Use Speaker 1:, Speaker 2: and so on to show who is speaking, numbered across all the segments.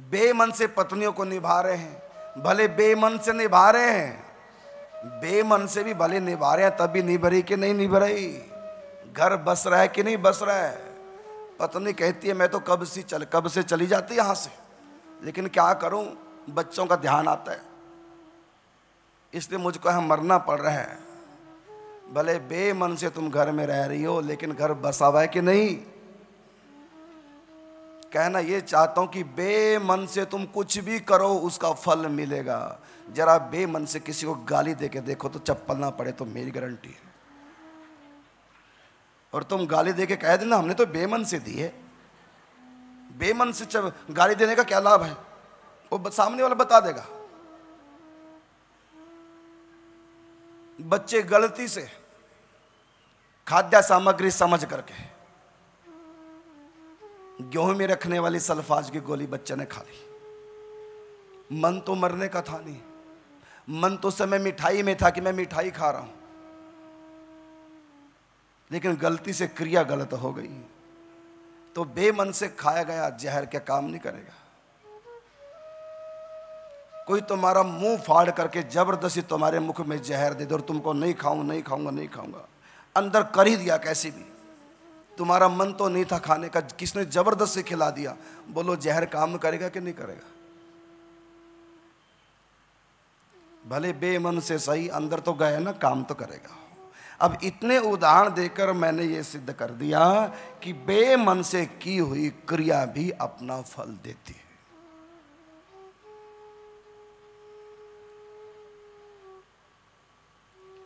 Speaker 1: बेमन से पत्नियों को निभा रहे हैं। भले बेमन से निभा रहे हैं, बेमन से भी भले निभा रहे हैं, तब भी निभ रही कि नहीं निभ रही घर बस रहा है कि नहीं बस रहा है? पत्नी कहती है, मैं तो कब से चल, कब से चली जाती यहाँ से? लेकिन क्या करूँ? बच्चों का ध्यान आता है। इसलिए मुझको यहाँ मरना पड़ रहा है। भले बेमन से तुम घर में रह रही हो, लेकिन घर बसा हुआ है कि नहीं? कहना ये चाहता हूँ कि बेमन से तुम कुछ भी करो, उसका फल मिलेगा। जरा बेमन से किसी को गाली दे के देखो तो चप्पल ना पड़े तो मेरी गारंटी है। और तुम गाली दे के कह देना, हमने तो बेमन से दी है। बेमन से जब गाली देने का क्या लाभ है? वो सामने वाला बता देगा। बच्चे गलती से खाद्य सामग्री समझ करके गेहूँ में रखने वाली सल्फाज की गोली बच्चे ने खा ली। मन तो मरने का था नहीं। मन तो समय मिठाई में था कि मैं मिठाई खा रहा हूँ। लेकिन गलती से क्रिया गलत हो गई। तो बेमन से खाया गया जहर क्या काम नहीं करेगा? कोई तुम्हारा मुँह फाड़ करके ज़बरदस्ती तुम्हारे मुख में जहर दे दे और तुमको नहीं खाऊं नहीं खाऊँगा नहीं खाऊँगा। अंदर कर ही दिया कैसे भी। तुम्हारा मन तो नहीं था खाने का, किसने ज़बरदस्ती खिला दिया? बोलो, जहर काम करेगा कि नहीं करेगा? भले बेमन से सही, अंदर तो गए ना, काम तो करेगा। अब इतने उदाहरण देकर मैंने ये सिद्ध कर दिया कि बेमन से की हुई क्रिया भी अपना फल देती है।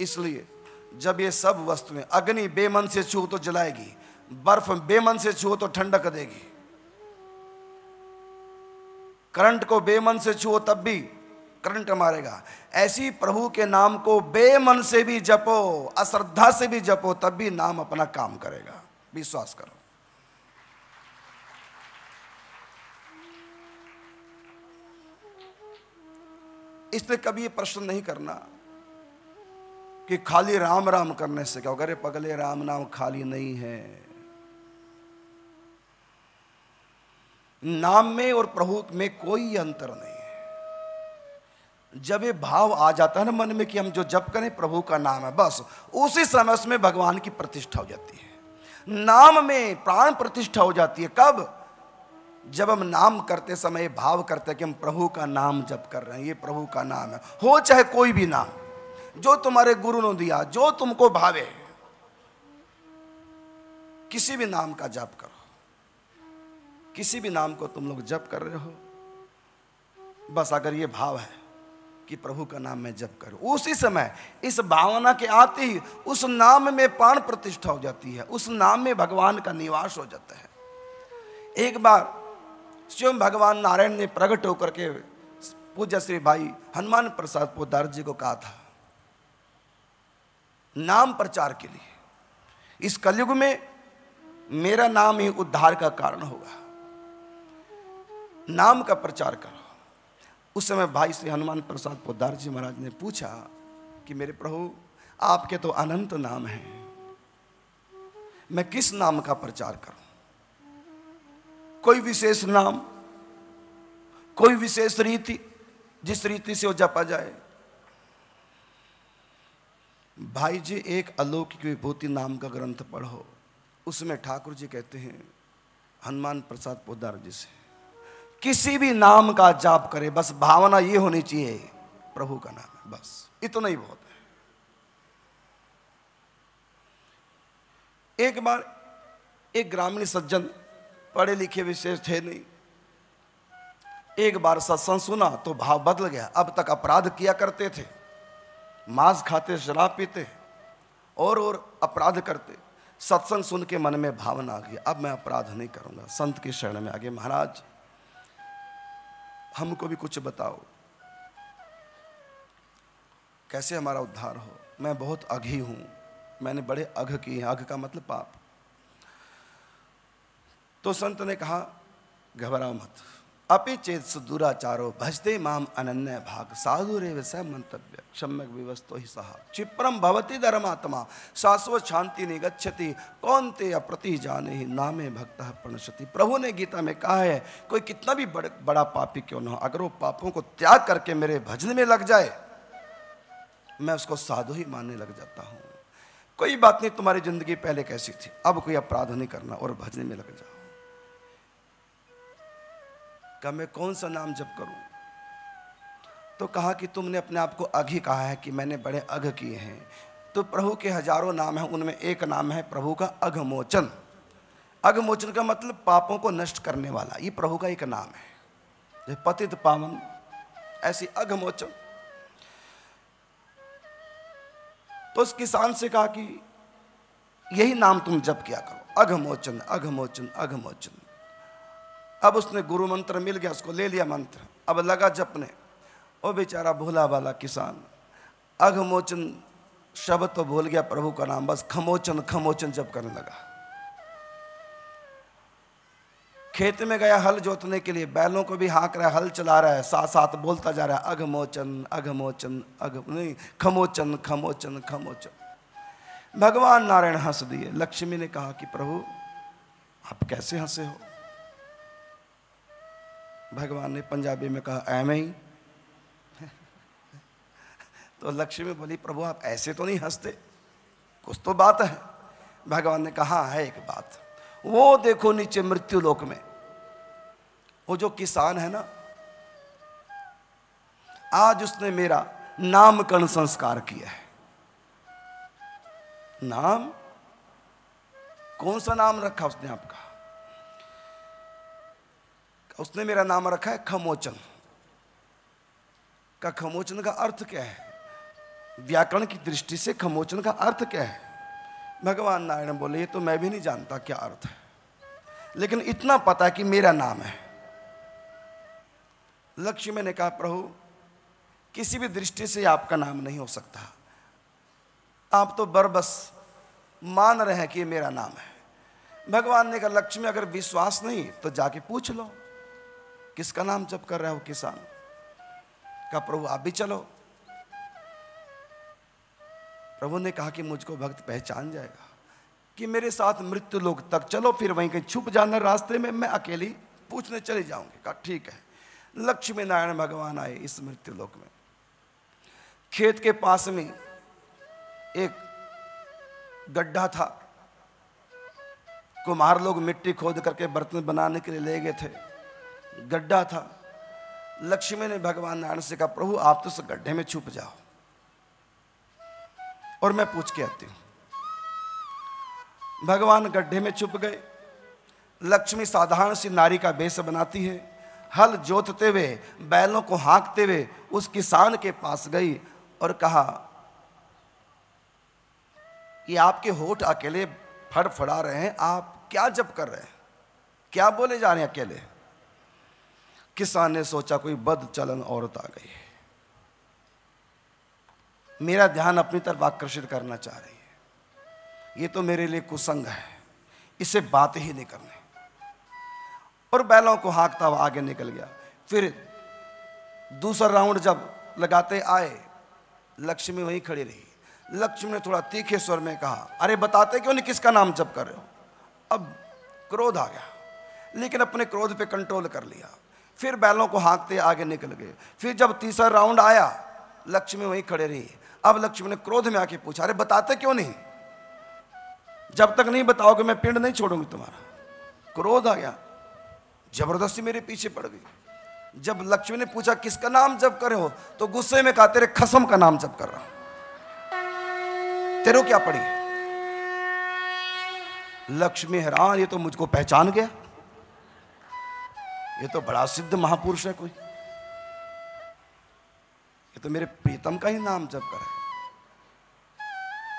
Speaker 1: इसलिए जब ये सब वस्तुएँ अग्नि बेमन से छू तो जलाएगी बर्फ़ बेमन से छुओ तो ठंडक देगी। करंट को बेमन से छुओ तब भी करंट मारेगा। ऐसी प्रभु के नाम को बेमन से भी जपो, अश्रद्धा से भी जपो, तब भी नाम अपना काम करेगा। विश्वास करो। इसलिए कभी प्रश्न नहीं करना कि खाली राम राम करने से क्या होगा? अरे पगले राम नाम खाली नहीं है। नाम में और प्रभु में कोई अंतर नहीं है। जब ये भाव आ जाता है ना मन में कि हम जो जप करें, प्रभु का नाम है, बस उसी समय उसमें भगवान की प्रतिष्ठा हो जाती है। नाम में प्राण प्रतिष्ठा हो जाती है। कब? जब हम नाम करते समय, भाव करते हैं कि हम प्रभु का नाम जप कर रहे हैं, ये प्रभु का नाम है। हो चाहे कोई भी नाम, जो तुम्हारे गुरु ने दिया, जो तुमको भावे, किसी भी नाम का जप करो। किसी भी नाम को तुम लोग जप कर रहे हो। बस अगर ये भाव है कि प्रभु का नाम मैं जप करूँ, उसी समय, इस भावना के आते ही उस नाम में प्राण प्रतिष्ठा हो जाती है, उस नाम में भगवान का निवास हो जाता है। एक बार स्वयं भगवान नारायण ने प्रकट होकर के पूज्य श्री भाई हनुमान प्रसाद पोदार जी को कहा था, नाम प्रचार के लिए। इस कलयुग में मेरा नाम ही उद्धार का कारण होगा। नाम का प्रचार करो। उस समय भाई श्री हनुमान प्रसाद पोदार जी महाराज ने पूछा कि मेरे प्रभु, आपके तो अनंत नाम हैं। मैं किस नाम का प्रचार करूँ? कोई विशेष नाम, कोई विशेष रीति, जिस रीति से वो जपा जाए। भाई जी, एक अलौकिक विभूति नाम का ग्रंथ पढ़ो। उसमें ठाकुर जी कहते हैं, हनुमान प्रसाद पोदार जी से। किसी भी नाम का जाप करे, बस भावना ये होनी चाहिए, प्रभु का नाम है बस। इतना ही बहुत है। एक बार एक ग्रामीण सज्जन पढ़े लिखे विशेष थे नहीं। एक बार सत्संग सुना तो भाव बदल गया। अब तक अपराध किया करते थे। मांस खाते, शराब पीते, और और अपराध करते। सत्संग सुन के मन में भावना आ गई, अब मैं अपराध नहीं करूँगा। संत की शरण में आ आगे, महाराज। हमको भी कुछ बताओ। कैसे हमारा उद्धार हो? मैं बहुत अघी हूँ। मैंने बड़े अघ किए हैं। अघ का मतलब पाप। तो संत ने कहा, घबराओ मत। अपि चेत सुदुराचारो भजते माम अनन्य भाग। साधु रे विषय मंतव्य क्षम्यक विवस्तो ही सहा क्षिप्रम भवती धर्मात्मा। शाश्वत शांति निगच्छति कौन ते अप्रति जाने ही नामे भक्त प्रणशति प्रभु ने गीता में कहा है कोई कितना भी बड़, बड़ा पापी क्यों ना हो। अगर वो पापों को त्याग करके मेरे भजन में लग जाए मैं उसको साधु ही मानने लग जाता हूँ। कोई बात नहीं तुम्हारी ज़िंदगी पहले कैसी थी? अब कोई अपराध नहीं करना और भजन में लग जाओ। कहा मैं कौन सा नाम जप करूँ? तो कहा कि तुमने अपने आप को अघ ही कहा है कि मैंने बड़े अघ किए हैं। तो प्रभु के हज़ारों नाम हैं, उनमें एक नाम है प्रभु का अघमोचन। अघमोचन का मतलब पापों को नष्ट करने वाला, ये प्रभु का एक नाम है। जैसे पतित पावन, ऐसी अघमोचन। तो उस किसान से कहा कि यही नाम तुम जप किया करो। अघमोचन अघमोचन अघमोचन। अब उसने गुरु मंत्र मिल गया, उसको ले लिया मंत्र। अब लगा जपने। ओ बेचारा भोला वाला किसान अघमोचन शब्द तो भूल गया प्रभु का नाम, बस खमोचन खमोचन जप करने लगा। खेत में गया हल जोतने के लिए, बैलों को भी हाँक रहा है, हल चला रहा है साथ साथ बोलता जा रहा है अघमोचन अघमोचन अघ, नहीं, खमोचन खमोचन खमोचन। भगवान नारायण हंस दिए। लक्ष्मी ने कहा कि प्रभु, आप कैसे हंसे हो? भगवान ने पंजाबी में कहा एम ही। तो लक्ष्मी बोली, प्रभु, आप ऐसे तो नहीं हँसते? कुछ तो बात है। भगवान ने कहा है एक बात। वो देखो नीचे मृत्यु लोक में। वो जो किसान है ना, आज उसने मेरा नामकरण संस्कार किया है। नाम? कौन सा नाम रखा उसने आपका? उसने मेरा नाम रखा है खमोचन। का खमोचन का अर्थ क्या है? व्याकरण की दृष्टि से खमोचन का अर्थ क्या है? भगवान नारायण बोले, ये तो मैं भी नहीं जानता क्या अर्थ है। लेकिन इतना पता है कि मेरा नाम है। लक्ष्मी ने कहा, प्रभु, किसी भी दृष्टि से आपका नाम नहीं हो सकता। आप तो बरबस मान रहे हैं कि ये मेरा नाम है। भगवान ने कहा लक्ष्मी अगर विश्वास नहीं तो जाके पूछ लो। किसका नाम जप कर रहे हो, किसान? का प्रभु, आप भी चलो। प्रभु ने कहा कि मुझको भक्त पहचान जाएगा, कि मेरे साथ मृत्यु लोक तक चलो, फिर वहीं कहीं छुप जाना रास्ते में, मैं अकेली पूछने चले जाऊँगी। कहा, ठीक है। लक्ष्मी नारायण भगवान आए इस मृत्यु लोक में। खेत के पास में एक गड्ढा था। कुम्हार लोग मिट्टी खोद करके बर्तन बनाने के लिए ले गए थे। गड्ढा था। लक्ष्मी ने भगवान नारायण से कहा, प्रभु, आप तो उस गड्ढे में छुप जाओ। और मैं पूछ के आती हूँ। भगवान गड्ढे में छुप गए। लक्ष्मी साधारण सी नारी का बेस बनाती है। हल जोतते हुए, बैलों को हाँकते हुए उस किसान के पास गई और कहा, ये आपके होठ अकेले फड़फड़ा रहे हैं। आप क्या जब कर रहे हैं? क्या बोले जा रहे हैं अकेले? किसान ने सोचा कोई बद चलन औरत आ गई है। मेरा ध्यान अपनी तरफ़ आकर्षित करना चाह रही है। ये तो मेरे लिए कुसंग है। इसे बात ही नहीं करनी। और बैलों को हाँकता हुआ आगे निकल गया। फिर दूसरा राउंड जब लगाते आए, लक्ष्मी वहीं खड़ी रही। लक्ष्मी ने थोड़ा तीखे स्वर में कहा, अरे बताते क्यों नहीं किसका नाम जप कर रहे हो? अब क्रोध आ गया। लेकिन अपने क्रोध पे कंट्रोल कर लिया। फिर बैलों को हाँकते आगे निकल गए। फिर जब तीसरा राउंड आया, लक्ष्मी वहीं खड़े रही। अब लक्ष्मी ने क्रोध में आके पूछा, अरे, बताते क्यों नहीं? जब तक नहीं बताओगे, मैं पिंड नहीं छोड़ूँगी तुम्हारा। क्रोध आ गया। ज़बरदस्ती मेरे पीछे पड़ गई। जब लक्ष्मी ने पूछा, किसका नाम जब करे हो? तो गुस्से में कहा, तेरे खसम का नाम जब कर रहा तेरे क्या पड़ी? लक्ष्मी हैरान, ये तो मुझको पहचान गया। ये तो बड़ा सिद्ध महापुरुष है कोई। ये तो मेरे प्रीतम का ही नाम जब करे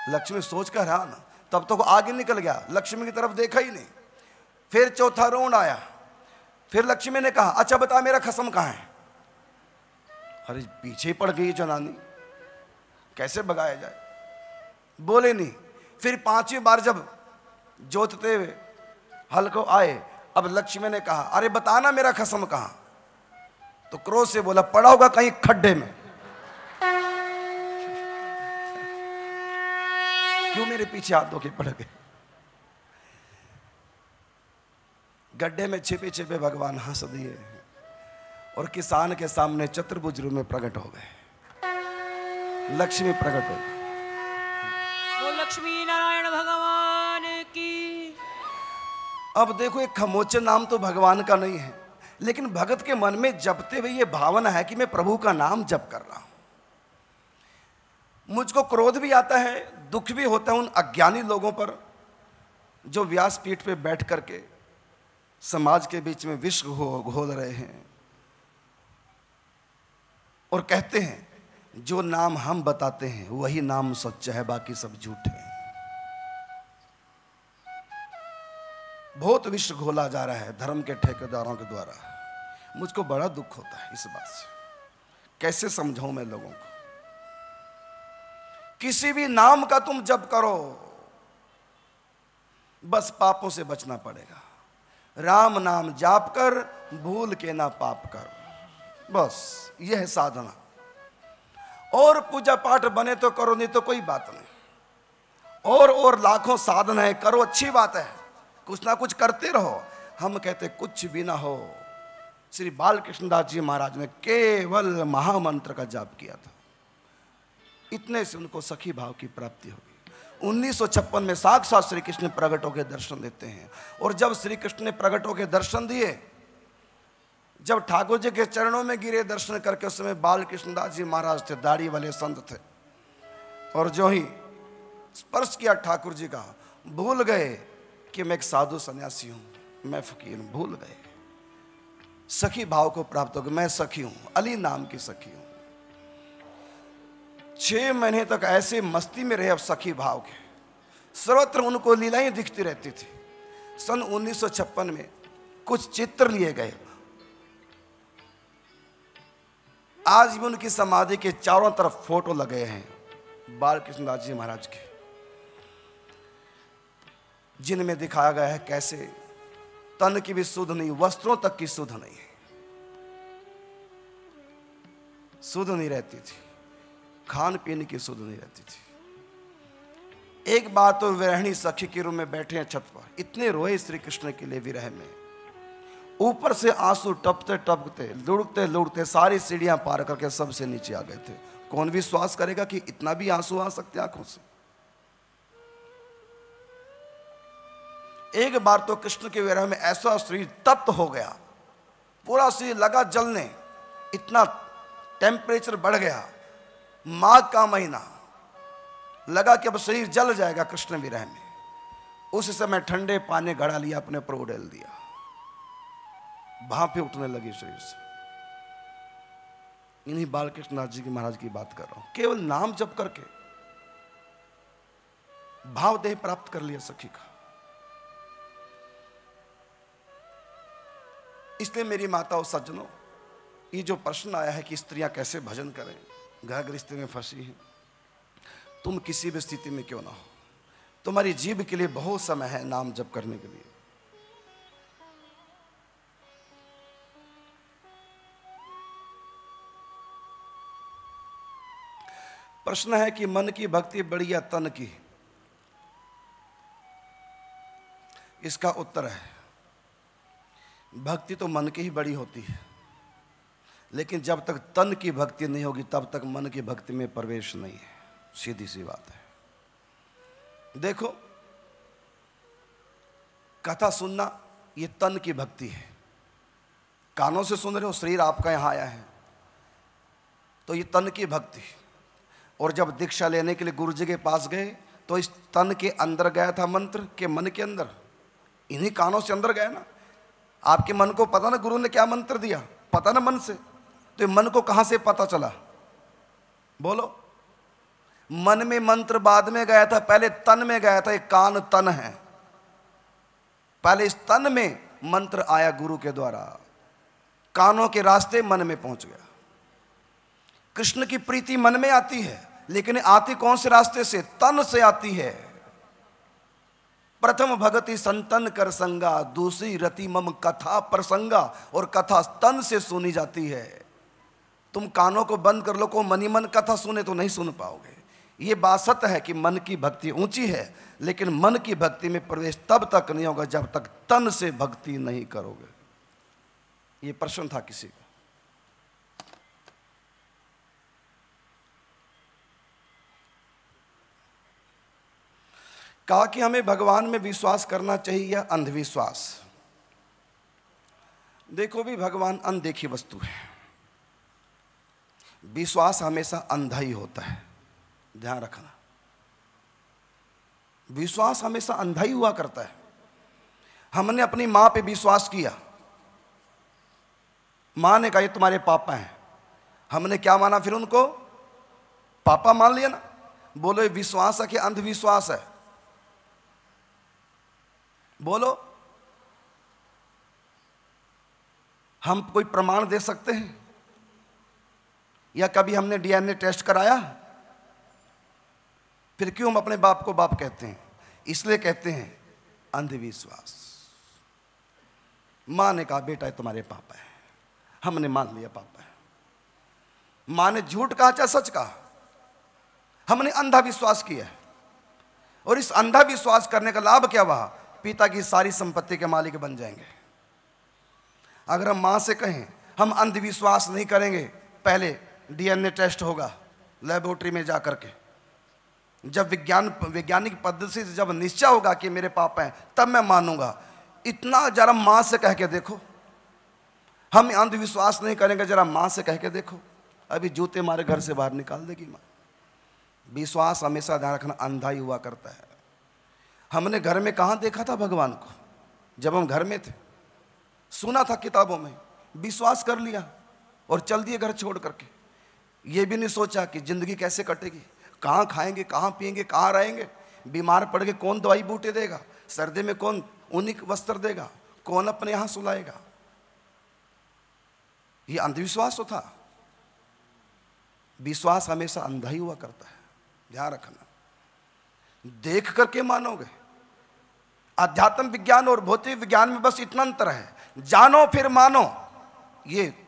Speaker 1: लक्ष्मी सोच कर रहा ना, तब तो आगे निकल गया, लक्ष्मी की तरफ़ देखा ही नहीं। फिर चौथा राउंड आया। फिर लक्ष्मी ने कहा अच्छा बता मेरा खसम कहाँ है? अरे, पीछे पड़ गई जनानी। कैसे भगाया जाए? बोले नहीं। फिर पांचवी बार जब जोतते हुए हल को आए अब लक्ष्मी ने कहा, अरे बताना मेरा खसम कहा? तो क्रोध से बोला, पड़ा होगा कहीं खड्डे में। क्यों मेरे पीछे हाथ धो के पड़ गए? गड्ढे में छिपे छिपे भगवान हंस दिए और किसान के सामने चतुर्भुज रूप में प्रकट हो गए। लक्ष्मी प्रकट हो गई।
Speaker 2: लक्ष्मी नारायण
Speaker 1: अब देखो, एक खमोचे नाम तो भगवान का नहीं है, लेकिन भगत के मन में जपते हुए ये भावना है कि मैं प्रभु का नाम जप कर रहा हूँ। मुझको क्रोध भी आता है, दुख भी होता है उन अज्ञानी लोगों पर, जो व्यासपीठ पे बैठ करके समाज के बीच में विश्व घोल रहे हैं और कहते हैं, जो नाम हम बताते हैं, वही नाम सच्चा है, बाकी सब झूठे हैं। बहुत विश्व घोला जा रहा है धर्म के ठेकेदारों के द्वारा। मुझको बड़ा दुख होता है इस बात से। कैसे समझाऊं मैं लोगों को? किसी भी नाम का तुम जप करो, बस पापों से बचना पड़ेगा। राम नाम जाप कर, भूल के ना पाप कर। बस, यह है साधना। और पूजा पाठ बने तो करो, नहीं तो कोई बात नहीं। और और लाखों साधन है करो, अच्छी बात है। कुछ ना कुछ करते रहो। हम कहते, कुछ भी ना हो। श्री बालकृष्ण दास जी महाराज ने केवल महामंत्र का जाप किया था। इतने से उनको सखी भाव की प्राप्ति होगी। 1956 में साक्षात श्री कृष्ण प्रकट होकर दर्शन देते हैं। और जब श्री कृष्ण ने प्रकट होकर दर्शन दिए, जब ठाकुर जी के चरणों में गिरे दर्शन करके उस समय बाल कृष्णदास जी महाराज थे, दाढ़ी वाले संत थे। और जो ही स्पर्श किया ठाकुर जी का, भूल गए। कि मैं एक साधु सन्यासी हूँ। मैं फकीर हूँ। भूल गए। सखी भाव को प्राप्त हो गया मैं सखी हूँ। अली नाम की सखी हूँ। छह महीने तक ऐसे मस्ती में रहे अब सखी भाव के। सर्वत्र उनको लीलाएँ दिखती रहती थी। सन 1956 में कुछ चित्र लिए गए। आज भी उनकी समाधि के चारों तरफ़ फ़ोटो लगे हैं। बाल कृष्णदास जी महाराज के। जिनमें दिखाया गया है कैसे? तन की भी शुद्ध नहीं, वस्त्रों तक की शुद्ध नहीं। है शुद्ध नहीं रहती थी। खान पीन की शुद्ध नहीं रहती थी। एक बार तो विरहणी सखी के रूम में बैठे हैं छत पर। इतने रोए श्री कृष्ण के लिए विरह में। ऊपर से आँसू टपते टपकते लुढ़कते लुढ़कते सारी सीढ़ियाँ पार करके सबसे नीचे आ गए थे। कौन विश्वास करेगा कि इतना भी आँसू आ सकते आँखों से? एक बार तो कृष्ण के विरह में ऐसा शरीर तप्त हो गया। पूरा शरीर लगा जलने, इतना टेम्परेचर बढ़ गया। माघ का महीना लगा कि अब शरीर जल जाएगा कृष्ण विरह में। उस समय ठंडे पानी गड़ा लिया, अपने पर उड़ेल दिया। भापे उठने लगी शरीर से। इन्हीं बालकृष्णनाथ जी की महाराज की बात कर रहा हूँ। केवल नाम जप करके भाव देह प्राप्त कर लिया सखी का। इसलिए मेरी माता और सज्जनों, ये जो प्रश्न आया है कि स्त्रियाँ कैसे भजन करें घर गृहस्थी में फंसी हैं, तुम किसी भी स्थिति में क्यों ना हो? तुम्हारी जीव के लिए बहुत समय है नाम जप करने के लिए। प्रश्न है कि मन की भक्ति बड़ी या तन की? इसका उत्तर है। भक्ति तो मन की ही बड़ी होती है। लेकिन जब तक तन की भक्ति नहीं होगी, तब तक मन की भक्ति में प्रवेश नहीं है। सीधी सी बात है। देखो, कथा सुनना, ये तन की भक्ति है। कानों से सुन रहे हो, शरीर आपका यहाँ आया है। तो ये तन की भक्ति। और जब दीक्षा लेने के लिए गुरु जी के पास गए तो इस तन के अंदर गया था मंत्र, के मन के अंदर। इन्हीं कानों से अंदर गया ना। आपके मन को पता ना गुरु ने क्या मंत्र दिया? पता ना मन से। तो मन को कहाँ से पता चला? बोलो। मन में मंत्र बाद में गया था, पहले तन में गया था एक कान तन है। पहले इस तन में मंत्र आया गुरु के द्वारा। कानों के रास्ते मन में पहुँच गया। कृष्ण की प्रीति मन में आती है, लेकिन आती कौन से रास्ते से? तन से आती है। प्रथम भगति संतन कर संगा, दूसरी रति मम कथा प्रसंगा और कथा तन से सुनी जाती है। तुम कानों को बंद कर लो, को मनी मन कथा सुने तो नहीं सुन पाओगे। ये बात सत्य है कि मन की भक्ति ऊँची है, लेकिन मन की भक्ति में प्रवेश तब तक नहीं होगा जब तक तन से भक्ति नहीं करोगे। ये प्रश्न था किसी का? कहा कि हमें भगवान में विश्वास करना चाहिए या अंधविश्वास। देखो भी, भगवान अनदेखी वस्तु है। विश्वास हमेशा अंधा ही होता है। ध्यान रखना। विश्वास हमेशा अंधा ही हुआ करता है। हमने अपनी माँ पे विश्वास किया। माँ ने कहा, ये तुम्हारे पापा हैं। हमने क्या माना फिर उनको? पापा मान लिया ना? बोलो, विश्वास है कि अंधविश्वास है। बोलो। हम कोई प्रमाण दे सकते हैं? या कभी हमने डीएनए टेस्ट कराया? फिर क्यों हम अपने बाप को बाप कहते हैं? इसलिए कहते हैं, अंधविश्वास। माँ ने कहा, बेटा तुम्हारे पापा है। हमने मान लिया पापा है। माँ ने झूठ कहा चाहे सच कहा। हमने अंधा विश्वास किया और इस अंधा विश्वास करने का लाभ क्या हुआ? पिता की सारी संपत्ति के मालिक बन जाएँगे। अगर हम माँ से कहें, हम अंधविश्वास नहीं करेंगे, पहले डीएनए टेस्ट होगा लेबोरेटरी में जा करके। जब विज्ञान, वैज्ञानिक पद्धति से जब निश्चय होगा कि मेरे पापा हैं, तब मैं मानूँगा। इतना जरा माँ से कह के देखो। हम अंधविश्वास नहीं करेंगे, जरा माँ से कह के देखो। अभी जूते मारे घर से बाहर निकाल देगी माँ। विश्वास हमेशा ध्यान रखना, अंधा ही हुआ करता है। हमने घर में कहाँ देखा था भगवान को? जब हम घर में थे, सुना था किताबों में, विश्वास कर लिया और चल दिए घर छोड़ करके। ये भी नहीं सोचा कि ज़िंदगी कैसे कटेगी? कहाँ खाएँगे, कहाँ पिएँगे कहाँ रहेंगे? बीमार पड़ के कौन दवाई बूटे देगा? सर्दी में कौन ऊनिक वस्त्र देगा? कौन अपने यहाँ सुलाएगा? ये अंधविश्वास तो था। विश्वास हमेशा अंधा ही हुआ करता है। ध्यान रखना। देख करके मानोगे आध्यात्म विज्ञान और भौतिक विज्ञान में बस इतना अंतर है। जानो फिर मानो, ये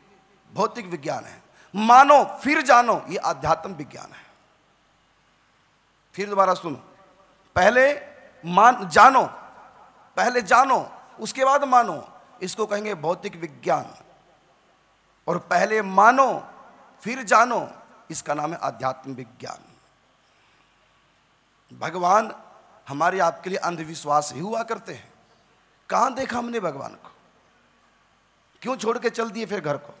Speaker 1: भौतिक विज्ञान है। मानो फिर जानो, ये आध्यात्म विज्ञान है। फिर दोबारा सुनो। पहले मान, जानो, पहले जानो, उसके बाद मानो, इसको कहेंगे भौतिक विज्ञान। और पहले मानो, फिर जानो, इसका नाम है आध्यात्म विज्ञान। भगवान हमारे आपके लिए अंधविश्वास ही हुआ करते हैं। कहाँ देखा हमने भगवान को? क्यों छोड़ के चल दिए फिर घर को?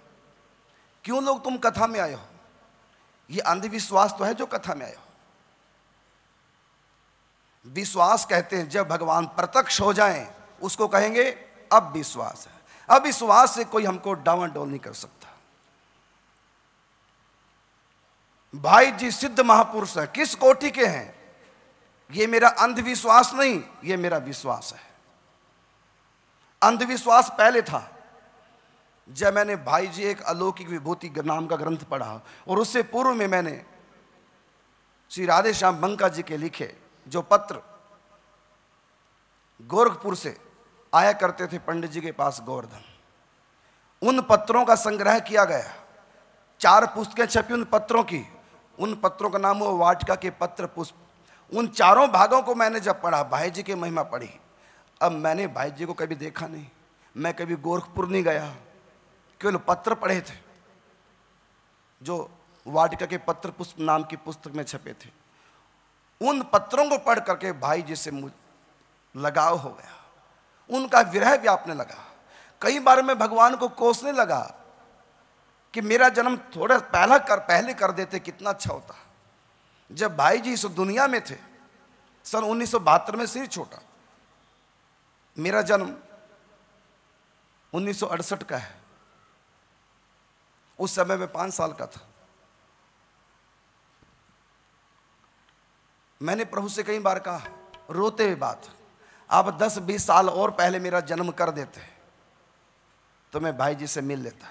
Speaker 1: क्यों लोग तुम कथा में आए हो? ये अंधविश्वास तो है जो कथा में आए हो। विश्वास कहते हैं, जब भगवान प्रत्यक्ष हो जाएँ, उसको कहेंगे, अब विश्वास है। अब विश्वास से कोई हमको डावन डोल नहीं कर सकता। भाई जी सिद्ध महापुरुष है। किस कोटि के हैं? ये मेरा अंधविश्वास नहीं, ये मेरा विश्वास है। अंधविश्वास पहले था। जब मैंने भाई जी एक अलौकिक विभूति नाम का ग्रंथ पढ़ा और उससे पूर्व में मैंने श्री राधे श्याम बंका जी के लिखे जो पत्र गोरखपुर से आया करते थे पंडित जी के पास गोवर्धन, उन पत्रों का संग्रह किया गया। चार पुस्तकें छपी उन पत्रों की। उन पत्रों का नाम हुआ वाटिका के पत्र पुष्प उन चारों भागों को मैंने जब पढ़ा, भाई जी की महिमा पढ़ी। अब मैंने भाई जी को कभी देखा नहीं। मैं कभी गोरखपुर नहीं गया। केवल पत्र पढ़े थे, जो वाटिका के पत्र पुष्प नाम की पुस्तक में छपे थे। उन पत्रों को पढ़ करके भाई जी से लगाव हो गया। उनका विरह व्यापने लगा। कई बार मैं भगवान को कोसने लगा कि मेरा जन्म थोड़ा पहला कर, पहले कर देते, कितना अच्छा होता। जब भाई जी इस दुनिया में थे, सन उन्नीस सौ बहत्तर में सिर छोटा। मेरा जन्म उन्नीस सौ अड़सठ का है। उस समय में पाँच साल का था। मैंने प्रभु से कई बार कहा, रोते हुए बात, आप दस बीस साल और पहले मेरा जन्म कर देते तो मैं भाई जी से मिल लेता।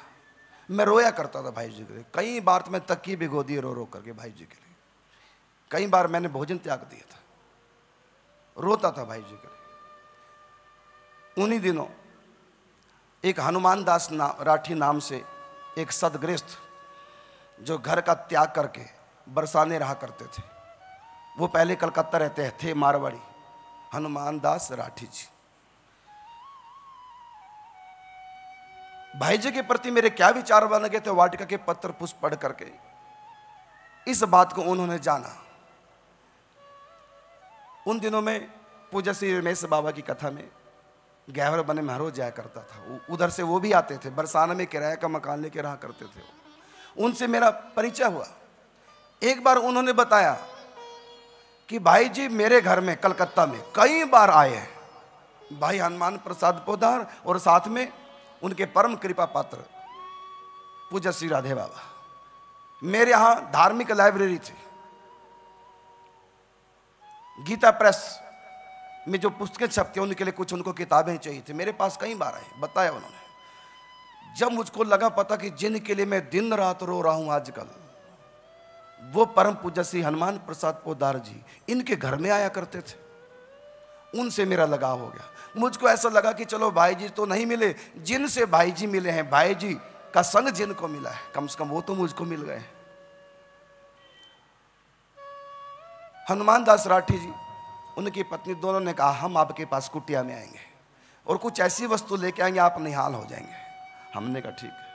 Speaker 1: मैं रोया करता था भाई जी के लिए। कई बार तो मैं तक्की भिगो दी रो रो करके भाई जी के लिए। कई बार मैंने भोजन त्याग दिया था। रोता था भाई जी के उन्हीं दिनों एक हनुमान दास ना, राठी नाम से एक सदगृस्त जो घर का त्याग करके बरसाने रहा करते थे। वो पहले कलकत्ता रहते थे मारवाड़ी। हनुमान दास राठी जी। भाई जी के प्रति मेरे क्या विचार बन गए थे? वाटिका के पत्र पुष्प पढ़ करके। इस बात को उन्होंने जाना। उन दिनों में पूजा श्री रमेश बाबा की कथा में गहवर बने में हर जाया करता था। उधर से वो भी आते थे, बरसाना में किराया का मकान लेके रहा करते थे उनसे मेरा परिचय हुआ। एक बार उन्होंने बताया कि भाई जी मेरे घर में, कलकत्ता में कई बार आए हैं। भाई हनुमान प्रसाद पोदार और साथ में उनके परम कृपा पात्र पूजा श्री राधे बाबा। मेरे यहाँ धार्मिक लाइब्रेरी थी। गीता प्रेस में जो पुस्तकें छपती हैं, उनके लिए कुछ उनको किताबें चाहिए थी। मेरे पास कई बार आए, बताया उन्होंने। जब मुझको लगा पता कि जिनके लिए मैं दिन रात रो रहा हूँ आजकल, वो परम पूजा श्री हनुमान प्रसाद पोदार जी, इनके घर में आया करते थे। उनसे मेरा लगाव हो गया। मुझको ऐसा लगा कि चलो भाई जी तो नहीं मिले, जिनसे भाई जी मिले हैं, भाई जी का संग जिनको मिला है, कम से कम वो तो मुझको मिल गए हनुमान दास राठी जी, उनकी पत्नी दोनों ने कहा, हम आपके पास कुटिया में आएँगे और कुछ ऐसी वस्तु लेके आएँगे, आप निहाल हो जाएँगे। हमने कहा, ठीक है।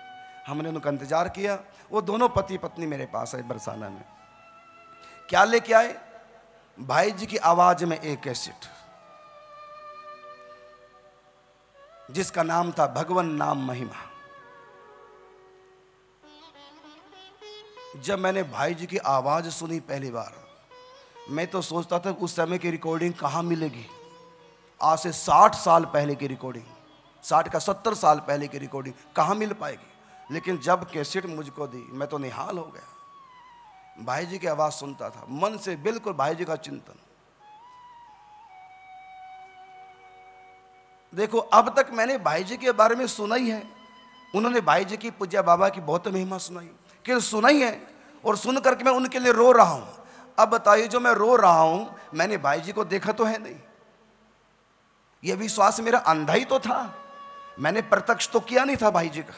Speaker 1: हमने उनका इंतज़ार किया। वो दोनों पति पत्नी मेरे पास आए बरसाना में। क्या लेके आए? भाई जी की आवाज़ में एक एसिड, जिसका नाम था भगवान नाम महिमा। जब मैंने भाई जी की आवाज़ सुनी पहली बार मैं तो सोचता था उस समय की रिकॉर्डिंग कहाँ मिलेगी? आज से साठ साल पहले की रिकॉर्डिंग साठ का सत्तर साल पहले की रिकॉर्डिंग कहाँ मिल पाएगी? लेकिन जब कैसेट मुझको दी, मैं तो निहाल हो गया। भाई जी की आवाज़ सुनता था, मन से बिल्कुल भाई जी का चिंतन। देखो, अब तक मैंने भाई जी के बारे में सुना ही है। उन्होंने भाई जी की पूज्या बाबा की बहुत महिमा सुनाई। कि सुना ही है और सुन करके मैं उनके लिए रो रहा हूँ। अब बताइए, जो मैं रो रहा हूँ, मैंने भाई जी को देखा तो है नहीं। यह विश्वास मेरा अंधा ही तो था। मैंने प्रत्यक्ष तो किया नहीं था भाई जी का।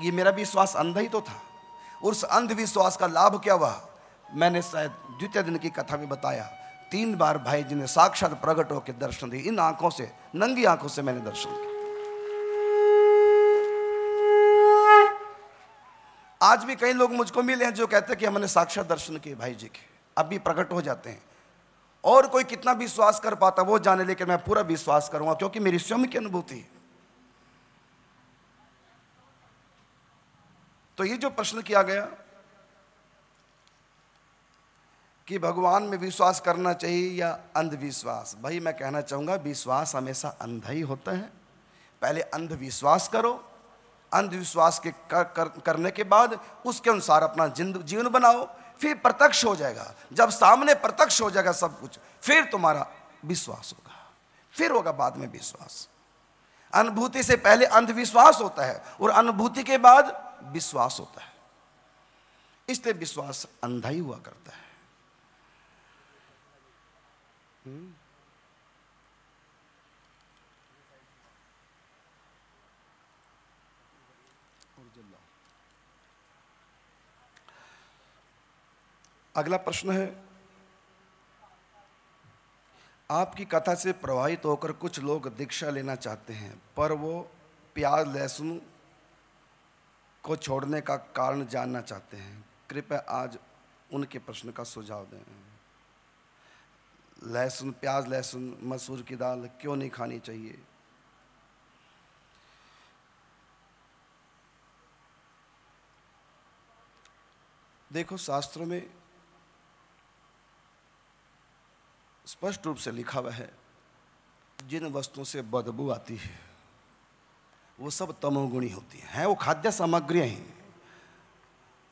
Speaker 1: ये मेरा विश्वास अंधा ही तो था। उस अंधविश्वास का लाभ क्या हुआ? मैंने शायद द्वितीय दिन की कथा में बताया। तीन बार भाई जी ने साक्षात प्रकट होकर दर्शन दिए। इन आँखों से, नंगी आँखों से मैंने दर्शन किया। आज भी कई लोग मुझको मिले हैं जो कहते हैं कि हमने साक्षात दर्शन किए भाई जी के। अब भी प्रकट हो जाते हैं। और कोई कितना विश्वास कर पाता वो जाने लेकिन मैं पूरा विश्वास करूँगा, क्योंकि मेरी स्वयं की अनुभूति है। तो ये जो प्रश्न किया गया कि भगवान में विश्वास करना चाहिए या अंधविश्वास, भाई मैं कहना चाहूँगा, विश्वास हमेशा अंधा ही होता है। पहले अंधविश्वास करो अंधविश्वास के कर, कर, करने के बाद उसके अनुसार अपना जीवन बनाओ फिर प्रत्यक्ष हो जाएगा। जब सामने प्रत्यक्ष हो जाएगा सब कुछ फिर तुम्हारा विश्वास होगा। फिर होगा बाद में विश्वास। अनुभूति से पहले अंधविश्वास होता है और अनुभूति के बाद विश्वास होता है। इसलिए विश्वास अंधा ही हुआ करता है। अगला प्रश्न है। आपकी कथा से प्रभावित होकर कुछ लोग दीक्षा लेना चाहते हैं, पर वो प्याज लहसुन को छोड़ने का कारण जानना चाहते हैं। कृपया आज उनके प्रश्न का सुझाव दें। लहसुन, प्याज लहसुन, मसूर की दाल क्यों नहीं खानी चाहिए? देखो, शास्त्रों में स्पष्ट रूप से लिखा हुआ है जिन वस्तुओं से बदबू आती है वो सब तमोगुणी होती है, है वो खाद्य सामग्रियाँ हैं।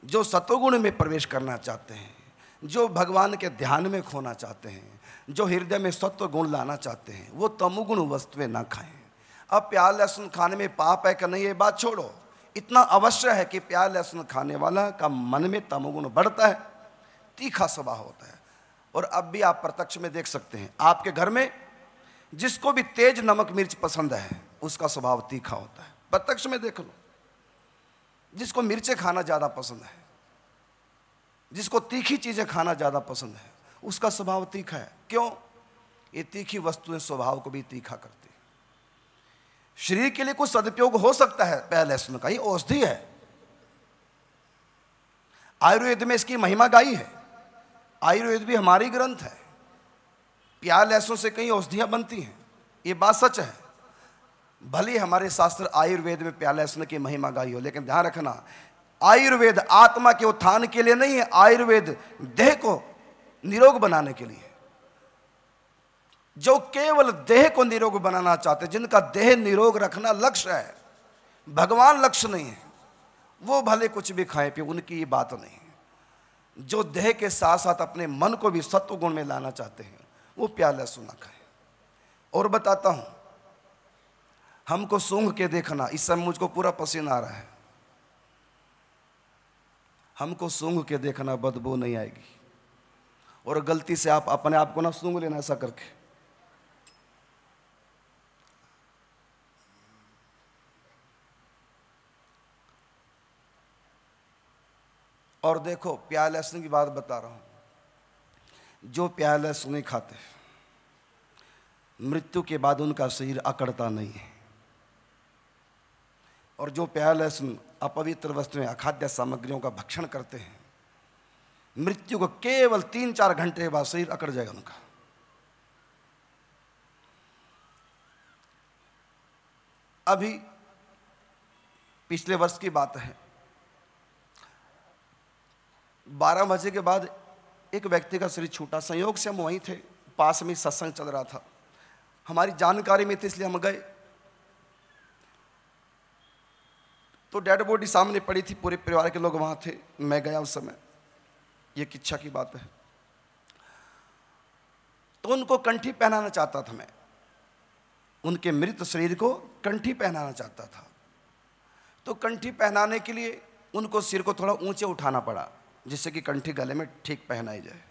Speaker 1: जो सतोगुण में प्रवेश करना चाहते हैं जो भगवान के ध्यान में खोना चाहते हैं जो हृदय में सत्व गुण लाना चाहते हैं वो तमुगुण वस्तुएँ ना खाएँ। अब प्याज लहसुन खाने में पाप है कि नहीं ये बात छोड़ो। इतना अवश्य है कि प्याज लहसुन खाने वाला का मन में तमुगुण बढ़ता है तीखा स्वभाव होता है। और अब भी आप प्रत्यक्ष में देख सकते हैं। आपके घर में जिसको भी तेज नमक मिर्च पसंद है, उसका स्वभाव तीखा होता है। प्रत्यक्ष में देख लो। जिसको मिर्चें खाना ज़्यादा पसंद है, जिसको तीखी चीज़ें खाना ज़्यादा पसंद है, उसका स्वभाव तीखा है। क्यों? ये तीखी वस्तुएँ स्वभाव को भी तीखा करती है। शरीर के लिए कुछ सदुपयोग हो सकता है, पहले लहसुन का ये औषधि है। आयुर्वेद में इसकी महिमा गाई है। आयुर्वेद भी हमारी ग्रंथ है। प्याज लहसुन से कई औषधियाँ बनती हैं। ये बात सच है। भले हमारे शास्त्र आयुर्वेद में प्याज लहसुन की महिमा गाई हो, लेकिन ध्यान रखना, आयुर्वेद आत्मा के उत्थान के लिए नहीं है, आयुर्वेद देह को निरोग बनाने के लिए। जो केवल देह को निरोग बनाना चाहते जिनका देह निरोग रखना लक्ष्य है, भगवान लक्ष्य नहीं है, वो भले कुछ भी खाए पिए उनकी ये बात नहीं है। जो देह के साथ साथ अपने मन को भी सत्व गुण में लाना चाहते हैं, वो प्याला सुना खाए। और बताता हूँ, हमको सूंघ के देखना, इस समय मुझको पूरा पसीना आ रहा है। हमको सूंघ के देखना, बदबू नहीं आएगी। और गलती से आप अपने आप को ना सूंघ लेना, ऐसा करके। और देखो प्याज लहसुन की बात बता रहा हूँ। जो प्याज लहसुन नहीं खाते, मृत्यु के बाद उनका शरीर अकड़ता नहीं है। और जो प्याज लहसुन अपवित्र वस्तुएँ, अखाद्य सामग्रियों का भक्षण करते हैं, मृत्यु को केवल तीन चार घंटे के बाद शरीर अकड़ जाएगा उनका। अभी पिछले वर्ष की बात है बारह बजे के बाद एक व्यक्ति का शरीर छूटा। संयोग से हम वहीं थे। पास में सत्संग चल रहा था। हमारी जानकारी में थी इसलिए हम गए। तो डेड बॉडी सामने पड़ी थी। पूरे परिवार के लोग वहाँ थे। मैं गया उस समय। ये इच्छा की बात है। तो उनको कंठी पहनाना चाहता था मैं। उनके मृत शरीर को कंठी पहनाना चाहता था। तो कंठी पहनाने के लिए उनको सिर को थोड़ा ऊँचे उठाना पड़ा। जिससे कि कंठी गले में ठीक पहनाई जाए।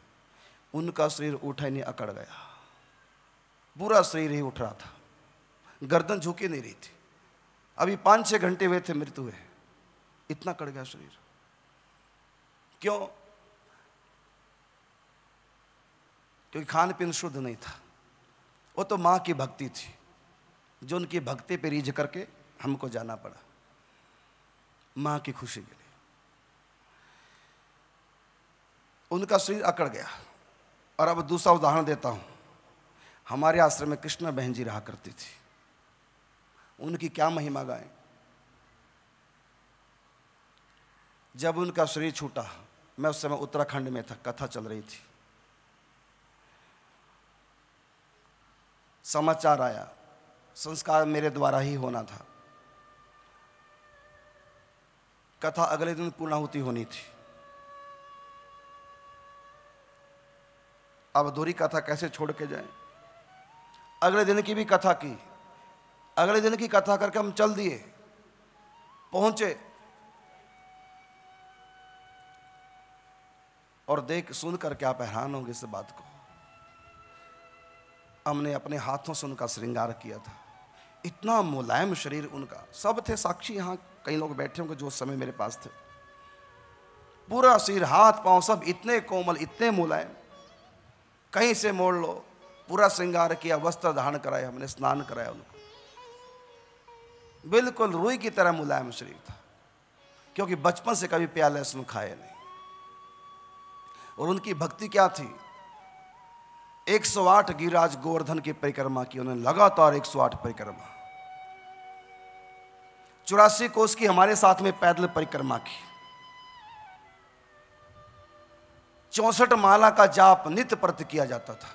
Speaker 1: उनका शरीर उठा ही नहीं, अकड़ गया। पूरा शरीर ही उठ रहा था। गर्दन झुकी नहीं रही थी। अभी पाँच छह घंटे हुए थे मृत्यु हुए। इतना कड़ गया शरीर। क्यों? क्योंकि खान पीन शुद्ध नहीं था। वो तो माँ की भक्ति थी, जो उनकी भक्ति पे रीझ करके हमको जाना पड़ा। माँ की खुशी के उनका शरीर अकड़ गया। और अब दूसरा उदाहरण देता हूँ। हमारे आश्रम में कृष्णा बहन जी रहा करती थी। उनकी क्या महिमा गाएँ। जब उनका शरीर छूटा, मैं उस समय उत्तराखंड में था, कथा चल रही थी। समाचार आया, संस्कार मेरे द्वारा ही होना था। कथा अगले दिन पूर्णाहुति होनी थी। अब अधूरी कथा कैसे छोड़ के जाए? अगले दिन की भी कथा की। अगले दिन की कथा करके हम चल दिए। पहुँचे। और देख सुन करके आप हैरान होंगे इस बात को। हमने अपने हाथों से उनका श्रृंगार किया था। इतना मुलायम शरीर उनका। सब थे साक्षी यहाँ। कई लोग बैठे होंगे जो उस समय मेरे पास थे। पूरा शरीर हाथ, पाँव सब इतने कोमल, इतने मुलायम। कहीं से मोड़ लो, पूरा श्रृंगार किया, वस्त्र धारण कराया, हमने स्नान कराया उनको। बिल्कुल रुई की तरह मुलायम शरीर था, क्योंकि बचपन से कभी प्याले लहसुन खाए नहीं। और उनकी भक्ति क्या थी? 108 गिरिराज गोवर्धन की परिक्रमा की, उन्होंने लगातार 108 परिक्रमा। चौरासी कोष की हमारे साथ में पैदल परिक्रमा की। चौसठ माला का जाप नित्य प्रति किया जाता था।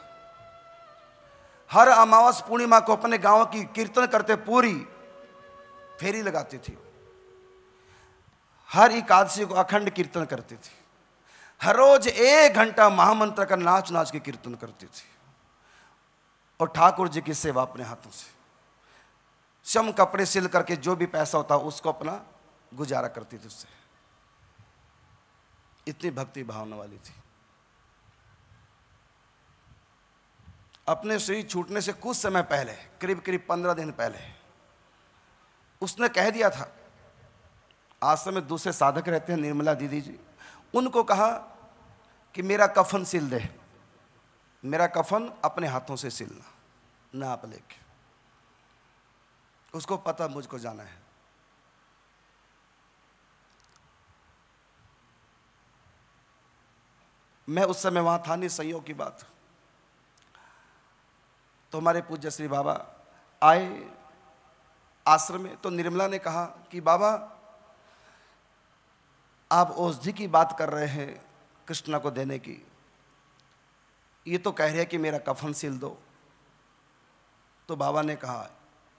Speaker 1: हर अमावस पूर्णिमा को अपने गाँव की कीर्तन करते पूरी फेरी लगाती थी। हर एकादशी को अखंड कीर्तन करती थी। हर रोज एक घंटा महामंत्र का नाच नाच के कीर्तन करती थी। और ठाकुर जी की सेवा अपने हाथों से। शम कपड़े सिल करके जो भी पैसा होता उसको अपना गुजारा करती थी उससे। इतनी भक्ति भावना वाली थी। अपने शरीर छूटने से कुछ समय पहले, करीब करीब पंद्रह दिन पहले, उसने कह दिया था, आश्रम में दूसरे साधक रहते हैं, निर्मला दीदी जी, उनको कहा कि मेरा कफन सिल दे, मेरा कफन अपने हाथों से सिलना, नाप लेके। उसको पता मुझको जाना है। मैं उस समय वहाँ था नहीं संयोग की बात। तो हमारे पूज्य श्री बाबा आए आश्रम में। तो निर्मला ने कहा कि बाबा, आप औषधि की बात कर रहे हैं कृष्णा को देने की। ये तो कह रहे हैं कि मेरा कफन सिल दो। तो बाबा ने कहा,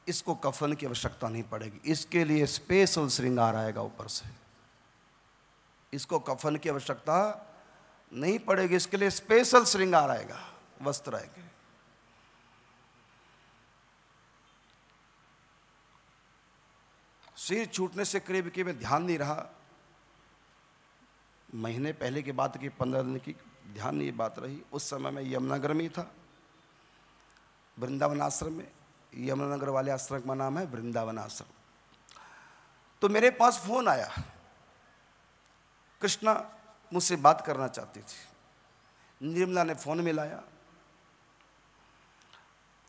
Speaker 1: इसको कफन की आवश्यकता नहीं पड़ेगी। इसके लिए स्पेशल श्रृंगार आएगा ऊपर से। इसको कफन की आवश्यकता नहीं पड़ेगी। इसके लिए स्पेशल श्रृंगार आएगा वस्त्र आएँगे सिर छूटने से करीब के में ध्यान नहीं रहा। महीने पहले की बात की पंद्रह दिन की ध्यान नहीं बात रही। उस समय मैं यमुनागर में ही था। वृंदावन आश्रम में। यमुनानगर वाले आश्रम का नाम है वृंदावन आश्रम। तो मेरे पास फ़ोन आया। कृष्णा मुझसे बात करना चाहती थी। निर्मला ने फ़ोन मिलाया।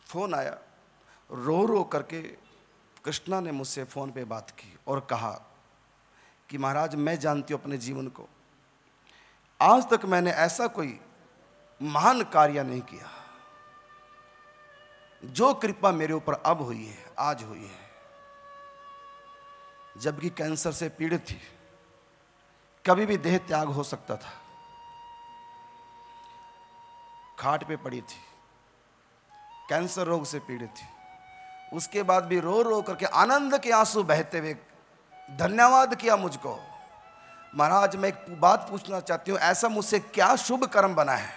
Speaker 1: फ़ोन आया। रो रो करके कृष्णा ने मुझसे फ़ोन पे बात की और कहा कि महाराज, मैं जानती हूँ अपने जीवन को। आज तक मैंने ऐसा कोई महान कार्य नहीं किया। जो कृपा मेरे ऊपर अब हुई है, आज हुई है। जबकि कैंसर से पीड़ित थी, कभी भी देह त्याग हो सकता था। खाट पे पड़ी थी, कैंसर रोग से पीड़ित थी। उसके बाद भी रो रो करके आनंद के आँसू बहते हुए, धन्यवाद किया मुझको। महाराज, मैं एक बात पूछना चाहती हूँ, ऐसा मुझसे क्या शुभ कर्म बना है?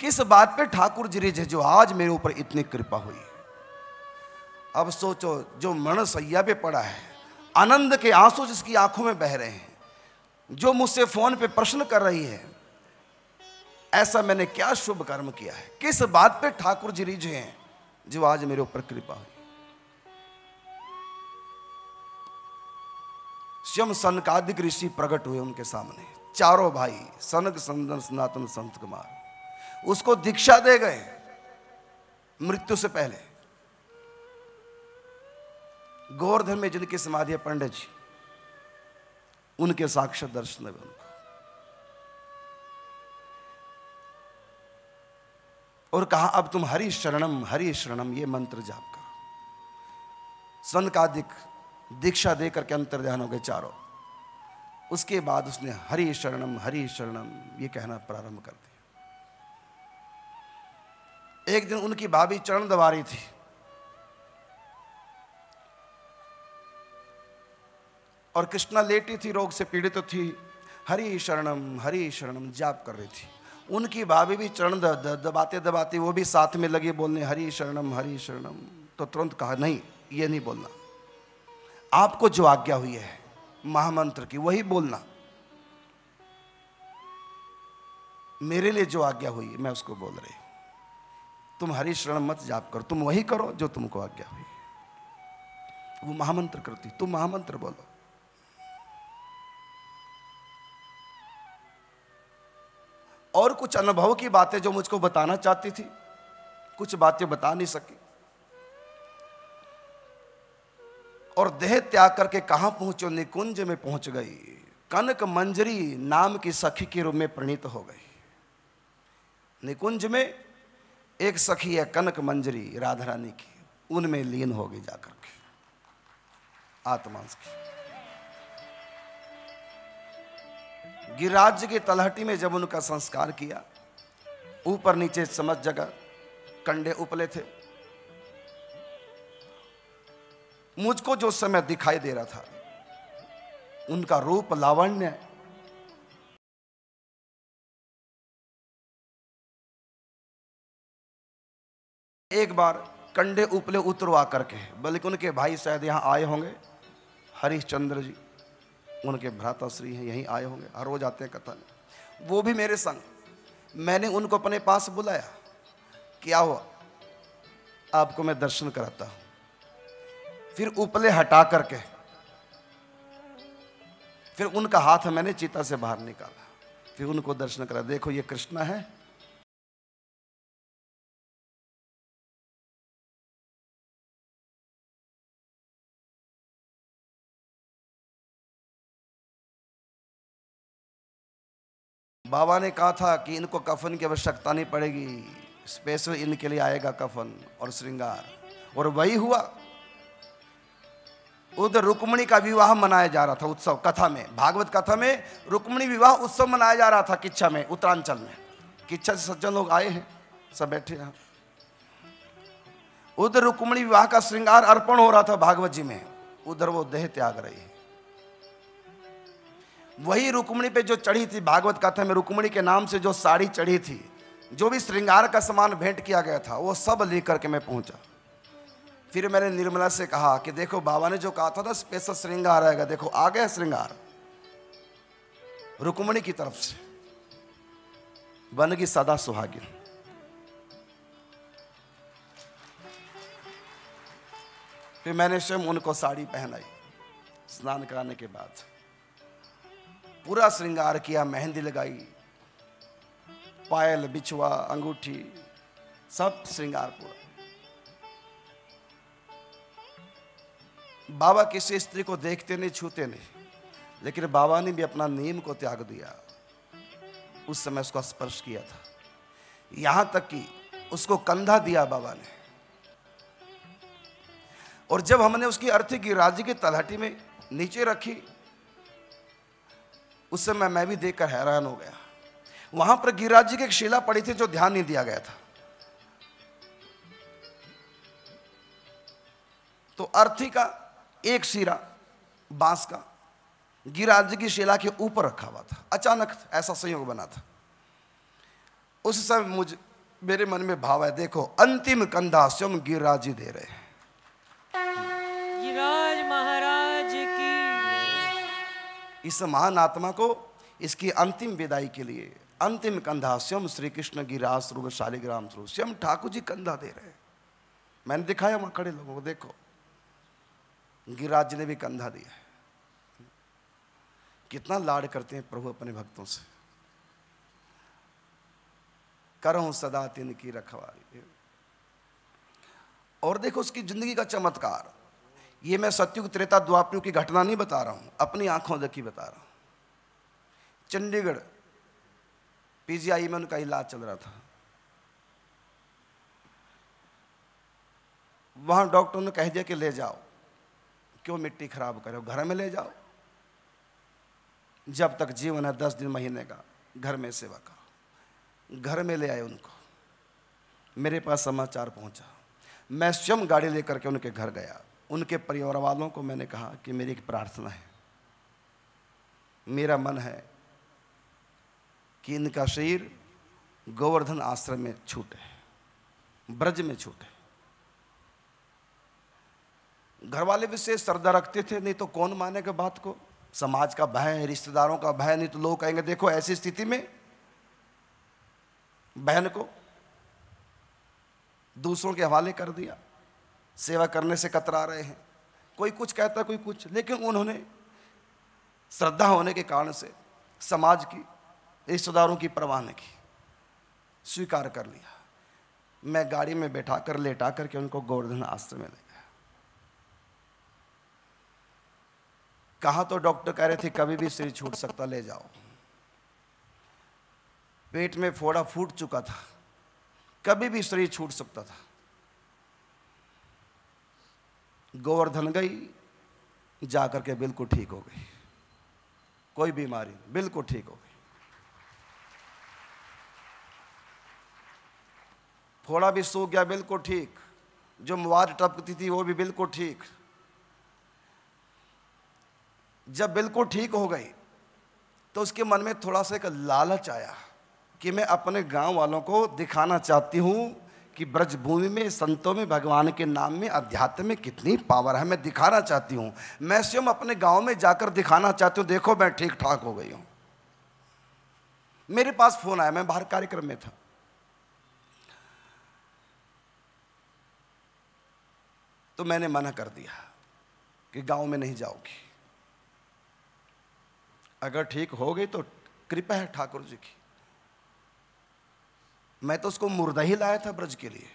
Speaker 1: किस बात पे ठाकुर जी रिझे जो आज मेरे ऊपर इतनी कृपा हुई? अब सोचो, जो मरण सैया पे पड़ा है, आनंद के आँसू जिसकी आँखों में बह रहे हैं, जो मुझसे फ़ोन पे प्रश्न कर रही है, ऐसा मैंने क्या शुभ कर्म किया है? किस बात पे ठाकुर जी रिझे हैं? जो आज मेरे ऊपर कृपा हुई। स्वयं सनकादिक ऋषि प्रकट हुए उनके सामने। चारों भाई, सनक संदन, सनातन संत कुमार, उसको दीक्षा दे गए मृत्यु से पहले। गोवर्धन में जिनकी समाधि है पंडित जी, उनके साक्षात दर्शन है उनको। और कहा, अब तुम हरि शरणम हरि शरणम, ये मंत्र जाप करो। सन का दिक दीक्षा करके अंतर ध्यान हो गए चारों। उसके बाद उसने हरि शरणम हरि शरणम, ये कहना प्रारंभ कर दिया। एक दिन उनकी भाभी चरण दबा रही थी। और कृष्णा लेटी थी, रोग से पीड़ित तो थी। हरि शरणम हरि शरणम जाप कर रही थी। उनकी भाभी भी चरण दबाते दबाते वो भी साथ में लगे बोलने, हरि शरणम हरि शरणम। तो तुरंत कहा, नहीं, ये नहीं बोलना। आपको जो आज्ञा हुई है, महामंत्र की, वही बोलना। मेरे लिए जो आज्ञा हुई, मैं उसको बोल रही तुम हरि शरण मत जाप करो, तुम वही करो जो तुमको आज्ञा हुई वो महामंत्र करती, तुम महामंत्र बोलो। और कुछ अनुभव की बातें जो मुझको बताना चाहती थी। कुछ बातें बता नहीं सकी। और देह त्याग करके कहाँ पहुंचो? निकुंज में पहुँच गई। कनक मंजरी नाम की सखी के रूप में प्रणीत हो गई। निकुंज में एक सखी है कनक मंजरी, राधा रानी की। उनमें लीन हो गई जाकर के। आत्मांश की। गिरिराज की तलहटी में जब उनका संस्कार किया, ऊपर नीचे समझ जगह कंडे उपले थे। मुझको जो समय दिखाई दे रहा था, उनका रूप लावण्य एक बार कंडे उपले उतरवा करके, बल्कि उनके भाई शायद यहाँ आए होंगे, हरिश्चंद्र जी। उनके भ्राता श्री हैं, यहीं आए होंगे। हर रोज आते हैं कथा में। वो भी मेरे संग। मैंने उनको अपने पास बुलाया। क्या हुआ? आपको मैं दर्शन कराता हूँ। फिर उपले हटा करके, फिर उनका हाथ मैंने चिता से बाहर निकाला। फिर उनको दर्शन करा। देखो, ये कृष्णा है। बाबा ने कहा था कि इनको कफन की आवश्यकता नहीं पड़ेगी। स्पेशल इनके लिए आएगा कफन और श्रृंगार। और वही हुआ। उधर रुक्मणी का विवाह मनाया जा रहा था उत्सव कथा में, भागवत कथा में। रुक्मणी विवाह उत्सव मनाया जा रहा था किच्छा में, उत्तरांचल में। किच्छा से सज्जन लोग आए हैं, सब बैठे हैं। उधर रुक्मणी विवाह का श्रृंगार अर्पण हो रहा था भागवत जी में। उधर वो देह त्याग रही है। वही रुक्मणी पे जो चढ़ी थी, भागवत कथा में रुक्मणी के नाम से जो साड़ी चढ़ी थी, जो भी श्रृंगार का सामान भेंट किया गया था, वो सब लेकर के मैं पहुँचा। फिर मैंने निर्मला से कहा कि देखो, बाबा ने जो कहा था ना स्पेशल श्रृंगार आएगा, देखो, आ गया श्रृंगार। रुक्मणी की तरफ़ से बन गई सदा सुहागिन। फिर मैंने स्वयं उनको साड़ी पहनाई, स्नान कराने के बाद। पूरा श्रृंगार किया, मेहंदी लगाई, पायल, बिछुआ, अंगूठी, सब श्रृंगार पूरा। बाबा किसी स्त्री को देखते नहीं, छूते नहीं, लेकिन बाबा ने भी अपना नियम को त्याग दिया। उस समय उसको स्पर्श किया था। यहाँ तक कि उसको कंधा दिया बाबा ने। और जब हमने उसकी अर्थी की राज्य की तलहटी में नीचे रखी उस समय मैं भी देखकर हैरान हो गया। वहाँ पर गिरिराज जी की एक शिला पड़ी थी जो ध्यान नहीं दिया गया था। तो अर्थी का एक सिरा, बाँस का, गिरिराज जी की शिला के ऊपर रखा हुआ था। अचानक ऐसा संयोग बना था। उस समय मुझ, मेरे मन में भाव है, देखो, अंतिम कंधा स्वयं गिरिराज जी दे रहे हैं।
Speaker 2: गिरिराज
Speaker 1: इस महान आत्मा को इसकी अंतिम विदाई के लिए, अंतिम कंधा स्वयं श्री कृष्ण गिराज स्वरूप शालिग्राम स्वरूप स्वयं ठाकुर जी कंधा दे रहे हैं। मैंने दिखाया वहाँ खड़े लोगों को, देखो, गिरिराज जी ने भी कंधा दिया है। कितना लाड करते हैं प्रभु अपने भक्तों से। करो सदा तिन की रखवाली। और देखो उसकी ज़िंदगी का चमत्कार। ये मैं सत्युग त्रेता द्वापयों की घटना नहीं बता रहा हूँ, अपनी आँखों देखी बता रहा हूँ। चंडीगढ़, पीजीआई में उनका इलाज चल रहा था। वहाँ डॉक्टर ने कह दिया कि ले जाओ, क्यों मिट्टी खराब करो, घर में ले जाओ। जब तक जीवन है, दस दिन महीने का, घर में सेवा करो। घर में ले आए उनको। मेरे पास समाचार पहुँचा। मैं स्वयं गाड़ी लेकर के उनके घर गया। उनके परिवार वालों को मैंने कहा कि मेरी एक प्रार्थना है। मेरा मन है कि इनका शरीर गोवर्धन आश्रम में छूटे, ब्रज में छूटे। घर वाले से श्रद्धा रखते थे, नहीं तो कौन मानेगा बात को? समाज का भय, रिश्तेदारों का भय, नहीं तो लोग कहेंगे, देखो, ऐसी स्थिति में बहन को दूसरों के हवाले कर दिया। सेवा करने से कतरा रहे हैं। कोई कुछ कहता कोई कुछ। लेकिन उन्होंने श्रद्धा होने के कारण से समाज की, रिश्तेदारों की परवाह नहीं की। स्वीकार कर लिया। मैं गाड़ी में बैठा कर लेटा करके उनको गोवर्धन आश्रम में ले गया। कहा तो डॉक्टर कह रहे थे, कभी भी शरीर छूट सकता, ले जाओ। पेट में फोड़ा, फूट चुका था। कभी भी शरीर छूट सकता था। गोवर्धन गई, जाकर के बिल्कुल ठीक हो गई। कोई बीमारी बिल्कुल ठीक हो गई। फोड़ा भी सूख गया, बिल्कुल ठीक। जो मुआद टपकती थी, वो भी बिल्कुल ठीक। जब बिल्कुल ठीक हो गई तो उसके मन में थोड़ा सा एक लालच आया कि मैं अपने गाँव वालों को दिखाना चाहती हूँ कि ब्रजभूमि में, संतों में, भगवान के नाम में, अध्यात्म में कितनी पावर है, मैं दिखाना चाहती हूँ। मैं स्वयं अपने गाँव में जाकर दिखाना चाहती हूँ, देखो मैं ठीक ठाक हो गई हूँ। मेरे पास फ़ोन आया, मैं बाहर कार्यक्रम में था। तो मैंने मना कर दिया कि गाँव में नहीं जाओगी अगर ठीक हो गई तो कृपा है ठाकुर जी की। मैं तो उसको मुर्दा ही लाया था ब्रज के लिए।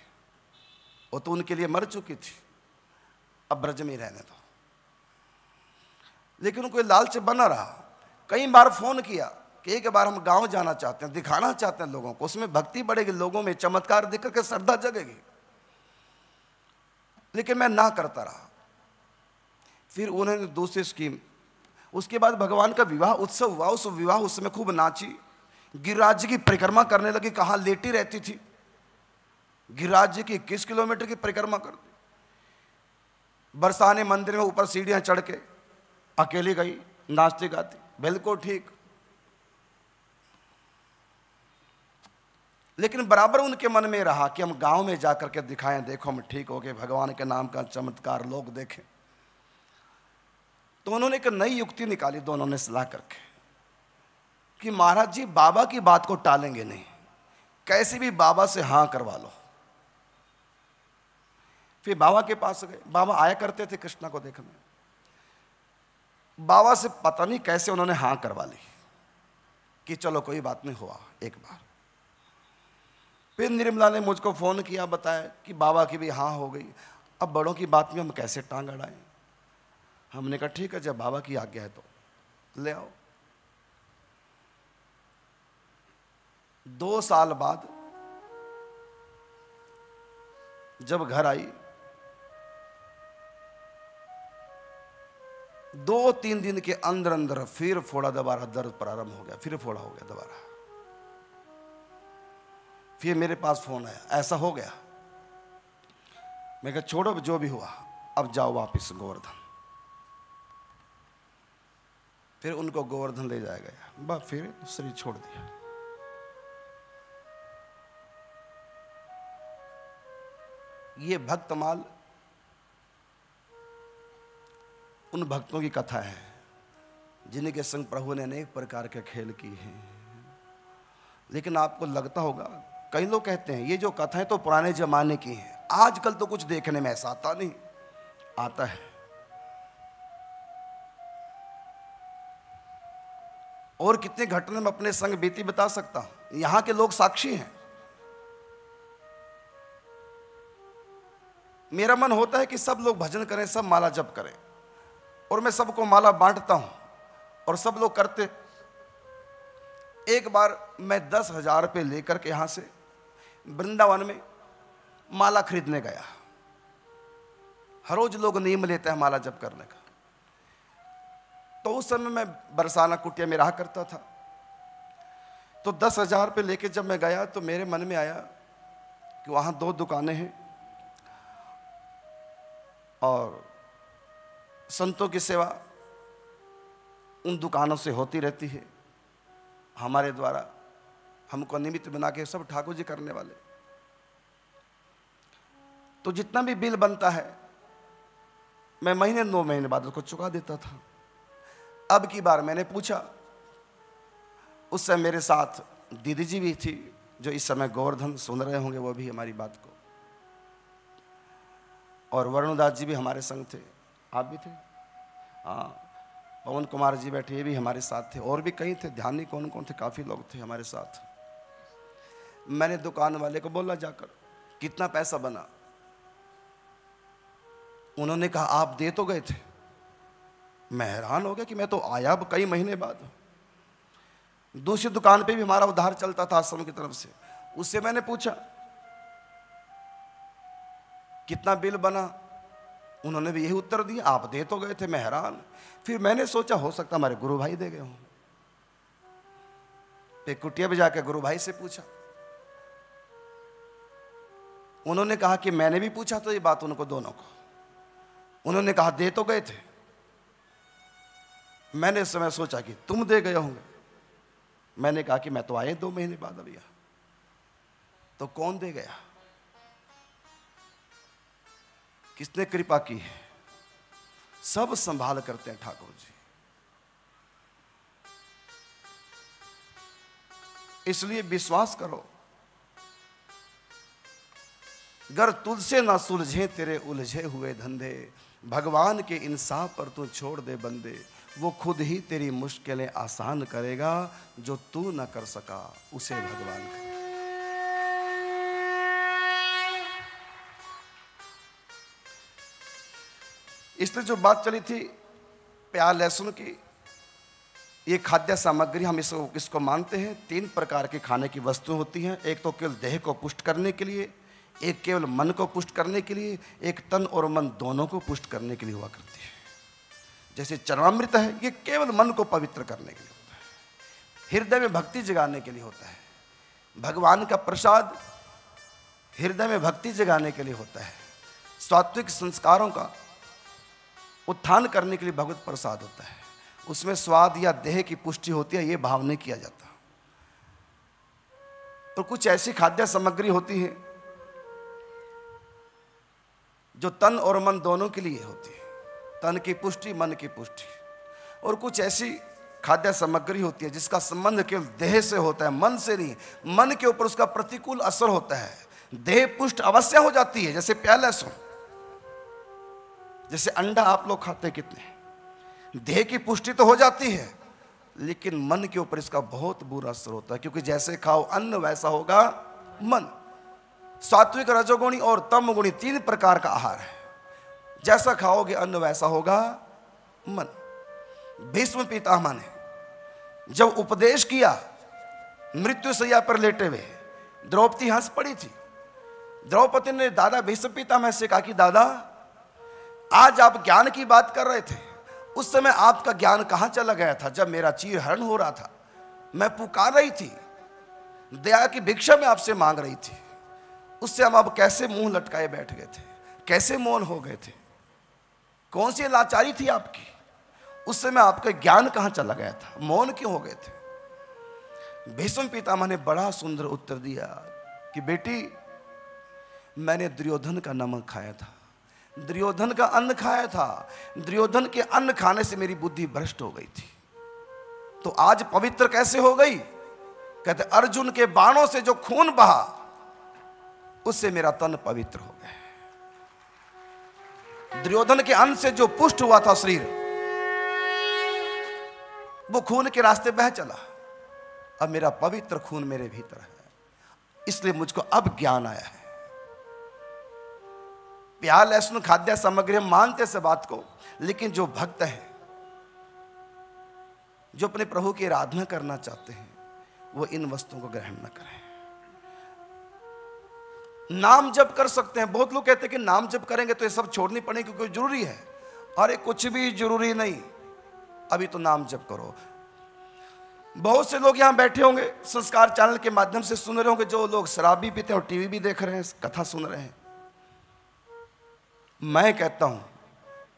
Speaker 1: वो तो उनके लिए मर चुकी थी। अब ब्रज में ही रहने दो। लेकिन उनको लालच बना रहा। कई बार फ़ोन किया कि एक बार हम गाँव जाना चाहते हैं, दिखाना चाहते हैं लोगों को। उसमें भक्ति बढ़ेगी, लोगों में चमत्कार दिख करके श्रद्धा जगेगी। लेकिन मैं ना करता रहा। फिर उन्होंने दूसरी स्कीम। उसके बाद भगवान का विवाह, उत्सव हुआ। उस विवाह उसमें खूब नाची। गिरिराज जी की परिक्रमा करने लगी, कहाँ लेटी रहती थी। गिरिराज जी की इक्कीस किलोमीटर की परिक्रमा कर दी बरसाने मंदिर में ऊपर सीढ़ियाँ चढ़ के अकेली गई नाचती गाती बिल्कुल ठीक। लेकिन बराबर उनके मन में रहा कि हम गाँव में जाकर के दिखाएँ, देखो हम ठीक हो गए, भगवान के नाम का चमत्कार लोग देखें। तो उन्होंने एक नई युक्ति निकाली दोनों ने सलाह करके। कि महाराज जी, बाबा की बात को टालेंगे नहीं। कैसे भी बाबा से हाँ करवा लो। फिर बाबा के पास गए। बाबा आया करते थे कृष्णा को देखने। बाबा से पता नहीं कैसे उन्होंने हाँ करवा ली कि चलो कोई बात नहीं, हुआ एक बार। फिर निर्मला ने मुझको फ़ोन किया, बताया कि बाबा की भी हाँ हो गई। अब बड़ों की बात में हम कैसे टांग अड़ाएँ? हमने कहा, ठीक है, जब बाबा की आज्ञा है तो ले आओ। दो साल बाद जब घर आई, दो तीन दिन के अंदर अंदर फिर फोड़ा दोबारा, दर्द प्रारंभ हो गया, फिर फोड़ा हो गया दोबारा। फिर मेरे पास फ़ोन आया, ऐसा हो गया। मैं कहा, छोड़ो जो भी हुआ, अब जाओ वापिस गोवर्धन। फिर उनको गोवर्धन ले जाया गया। बस फिर शरीर छोड़ दिया। ये भक्तमाल उन भक्तों की कथा है, जिनके संग प्रभु ने अनेक प्रकार के खेल किए हैं। लेकिन आपको लगता होगा, कई लोग कहते हैं, ये जो कथाएँ तो पुराने जमाने की हैं, आजकल तो कुछ देखने में ऐसा आता नहीं, आता है। और कितने घटने में अपने संग बीती बता सकता हूँ, यहाँ के लोग साक्षी हैं। मेरा मन होता है कि सब लोग भजन करें, सब माला जप करें। और मैं सबको माला बांटता हूँ और सब लोग करते। एक बार मैं दस हज़ार रुपये लेकर के यहाँ से वृंदावन में माला खरीदने गया। हर रोज लोग नियम लेते हैं माला जप करने का। तो उस समय मैं बरसाना कुटिया में रहा करता था। तो दस हज़ार रुपये लेके जब मैं गया तो मेरे मन में आया कि वहाँ दो दुकानें हैं। और संतों की सेवा उन दुकानों से होती रहती है। हमारे द्वारा हमको निमित्त बना के सब ठाकुर जी करने वाले। तो जितना भी बिल बनता है, मैं महीने, दो महीने बाद उसको चुका देता था। अब की बार मैंने पूछा, उस समय मेरे साथ दीदी जी भी थी, जो इस समय गोवर्धन सुन रहे होंगे, वो भी हमारी बात को। और वरुणदास जी भी हमारे संग थे। आप भी थे? हाँ पवन कुमार जी बैठे ये भी हमारे साथ थे। और भी कई थे ध्यान नहीं कौन कौन थे काफ़ी लोग थे हमारे साथ। मैंने दुकान वाले को बोला जाकर कितना पैसा बना? उन्होंने कहा आप दे तो गए थे। मैं हैरान हो गया कि मैं तो आया अब कई महीने बाद। दूसरी दुकान पे भी हमारा उधार चलता था आश्रम की तरफ़ से। उससे मैंने पूछा कितना बिल बना? उन्होंने भी यही उत्तर दिया, आप दे तो गए थे, मैं हैरान। फिर मैंने सोचा, हो सकता हमारे गुरु भाई दे गए हों। फिर कुटिया भी जाकर गुरु भाई से पूछा। उन्होंने कहा कि मैंने भी पूछा तो ये बात उनको दोनों को। उन्होंने कहा, दे तो गए थे। मैंने इस समय सोचा कि तुम दे गए होंगे। मैंने कहा कि मैं तो आए दो महीने बाद अभी तो कौन दे गया? किसने कृपा की है? सब संभाल करते हैं ठाकुर जी। इसलिए विश्वास करो गर तुझसे ना सुलझे, तेरे उलझे हुए धंधे, भगवान के इंसाफ पर तू छोड़ दे बंदे, वो खुद ही तेरी मुश्किलें आसान करेगा जो तू ना कर सका, उसे भगवान करे इसलिए जो बात चली थी प्याज लहसुन की, ये खाद्य सामग्री हम इसको इसको मानते हैं? तीन प्रकार के खाने की वस्तु होती हैं। एक तो केवल देह को पुष्ट करने के लिए, एक केवल मन को पुष्ट करने के लिए, एक तन और मन दोनों को पुष्ट करने के लिए हुआ करती है। जैसे चरणामृत है, ये केवल मन को पवित्र करने के लिए होता है। हृदय में भक्ति जगाने के लिए होता है। भगवान का प्रसाद हृदय में भक्ति जगाने के लिए होता है। सात्विक संस्कारों का उत्थान करने के लिए भगवत प्रसाद होता है। उसमें स्वाद या देह की पुष्टि होती है, ये भाव नहीं किया जाता। तो कुछ ऐसी खाद्य सामग्री होती है, जो तन और मन दोनों के लिए होती है। तन की पुष्टि, मन की पुष्टि। और कुछ ऐसी खाद्य सामग्री होती है, जिसका संबंध केवल देह से होता है, मन से नहीं। मन के ऊपर उसका प्रतिकूल असर होता है। देह पुष्ट अवश्य हो जाती है, जैसे प्याला सुन। जैसे अंडा आप लोग खाते कितने देह की पुष्टि तो हो जाती है, लेकिन मन के ऊपर इसका बहुत बुरा असर होता है, क्योंकि जैसे खाओ अन्न, वैसा होगा मन। सात्विक, रजोगुणी और तम गुणी तीन प्रकार का आहार है। जैसा खाओगे अन्न, वैसा होगा मन। भीष्म पितामह ने जब उपदेश किया, मृत्यु सैया पर लेटे हुए, द्रौपदी हंस पड़ी थी। द्रौपदी ने दादा भीष्म पितामह से कहा कि, दादा आज आप ज्ञान की बात कर रहे थे। उस समय आपका ज्ञान कहाँ चला गया था, जब मेरा चीर हरण हो रहा था? मैं पुकार रही थी। दया की भिक्षा में आपसे मांग रही थी। उससे हम अब कैसे मुँह लटकाए बैठ गए थे? कैसे मौन हो गए थे? कौन सी लाचारी थी आपकी? उस समय आपका ज्ञान कहाँ चला गया था? मौन क्यों हो गए थे? भीष्म पितामह ने बड़ा सुंदर उत्तर दिया कि बेटी, मैंने दुर्योधन का नमक खाया था। दुर्योधन का अन्न खाया था। दुर्योधन के अन्न खाने से मेरी बुद्धि भ्रष्ट हो गई थी। तो आज पवित्र कैसे हो गई? कहते, अर्जुन के बाणों से जो खून बहा, उससे मेरा तन पवित्र हो गया। दुर्योधन के अन्न से जो पुष्ट हुआ था शरीर, वो खून के रास्ते बह चला। अब मेरा पवित्र खून मेरे भीतर है। इसलिए मुझको अब ज्ञान आया है। प्यार लहसुन खाद्य सामग्री हम मानते से बात को। लेकिन जो भक्त है, जो अपने प्रभु की आराधना करना चाहते हैं, वो इन वस्तुओं को ग्रहण न करें। नाम जप कर सकते हैं। बहुत लोग कहते हैं कि नाम जप करेंगे तो ये सब छोड़नी पड़ेगी क्योंकि ज़रूरी है। अरे, कुछ भी ज़रूरी नहीं। अभी तो नाम जप करो। बहुत से लोग यहाँ बैठे होंगे, संस्कार चैनल के माध्यम से सुन रहे होंगे, जो लोग शराब भी पीते हैं और टीवी भी देख रहे हैं, कथा सुन रहे हैं। मैं कहता हूँ,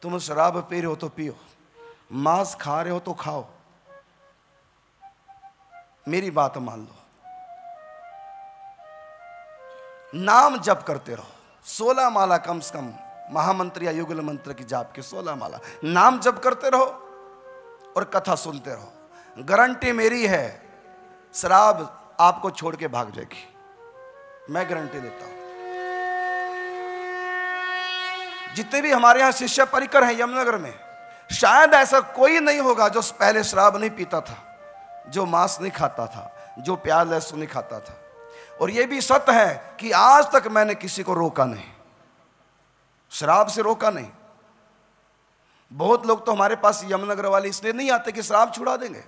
Speaker 1: तुम शराब पी रहे हो तो पियो, मांस खा रहे हो तो खाओ। मेरी बात मान लो। नाम जप करते रहो। सोलह माला कम से कम महामंत्र या युगल मंत्र की जाप के सोलह माला। नाम जप करते रहो और कथा सुनते रहो। गारंटी मेरी है, शराब आपको छोड़ के भाग जाएगी। मैं गारंटी देता हूँ। जितने भी हमारे यहाँ शिष्य परिकर हैं यमुनगर में, शायद ऐसा कोई नहीं होगा जो पहले शराब नहीं पीता था, जो मांस नहीं खाता था, जो प्याज, लहसुन नहीं खाता था। और यह भी सत्य है कि आज तक मैंने किसी को रोका नहीं। शराब से रोका नहीं। बहुत लोग तो हमारे पास यमुनगर वाले इसलिए नहीं आते कि शराब छुड़ा देंगे।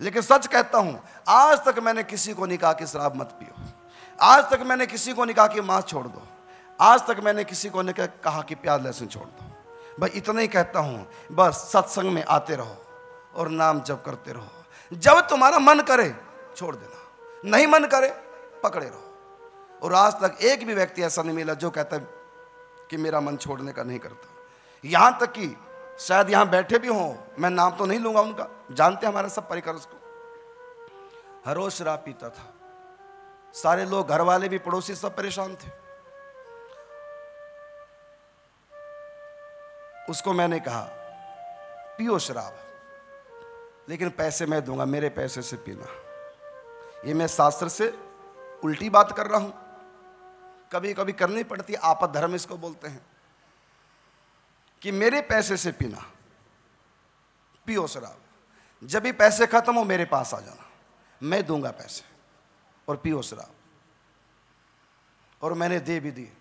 Speaker 1: लेकिन सच कहता हूँ, आज तक मैंने किसी को नहीं कहा कि शराब मत पियो। आज तक मैंने किसी को नहीं कहा कि मांस छोड़ दो। आज तक मैंने किसी को नहीं कहा कि प्याज लहसुन छोड़ दो। भाई इतना ही कहता हूँ, बस सत्संग में आते रहो और नाम जब करते रहो। जब तुम्हारा मन करे, छोड़ देना। नहीं मन करे, पकड़े रहो। और आज तक एक भी व्यक्ति ऐसा नहीं मिला जो कहता कि मेरा मन छोड़ने का नहीं करता। यहाँ तक कि शायद यहाँ बैठे भी हों, मैं नाम तो नहीं लूँगा उनका। जानते हमारे सब परिकर उसको। हर शराब पीता था। सारे लोग घर वाले भी पड़ोसी सब परेशान थे। उसको मैंने कहा, पियो शराब, लेकिन पैसे मैं दूँगा, मेरे पैसे से पीना। ये मैं शास्त्र से उल्टी बात कर रहा हूँ। कभी कभी करनी पड़ती आपद धर्म इसको बोलते हैं, कि मेरे पैसे से पीना, पियो शराब। जब भी पैसे खत्म हो, मेरे पास आ जाना। मैं दूँगा पैसे और पियो शराब। और मैंने दे भी दिए।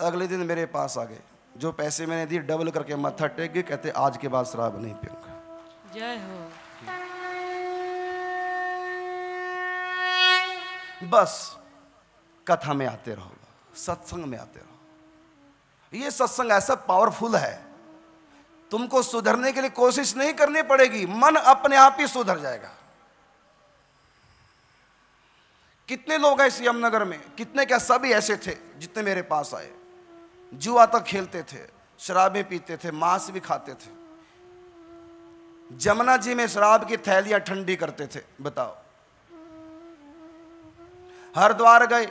Speaker 1: अगले दिन मेरे पास आ गए। जो पैसे मैंने दिए डबल करके मत्था टेक गए कहते आज के बाद शराब नहीं पीऊँगा।
Speaker 2: जय हो।
Speaker 1: बस कथा में आते रहो सत्संग में आते रहो। ये सत्संग ऐसा पावरफुल है। तुमको सुधरने के लिए कोशिश नहीं करनी पड़ेगी मन अपने आप ही सुधर जाएगा। कितने लोग हैं इस यमनगर में? कितने क्या सभी ऐसे थे जितने मेरे पास आए? जुआ तक खेलते थे, शराबें पीते थे, मांस भी खाते थे। जमुना जी में शराब की थैलियाँ ठंडी करते थे, बताओ। हरिद्वार गए,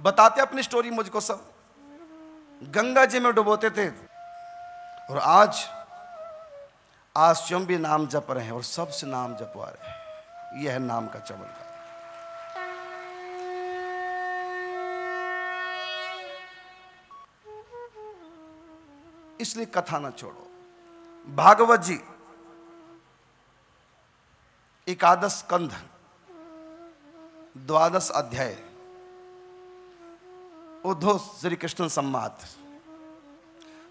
Speaker 1: बताते अपनी स्टोरी मुझको सब। गंगा जी में डुबोते थे, और आज आज स्वयं भी नाम जप रहे हैं, और सबसे नाम जपवा रहे हैं। यह है नाम का चमत्कार। इसलिए कथा ना छोड़ो। भागवत जी, एकादश कंध, द्वादश अध्याय, उद्धव श्री कृष्ण सम्माद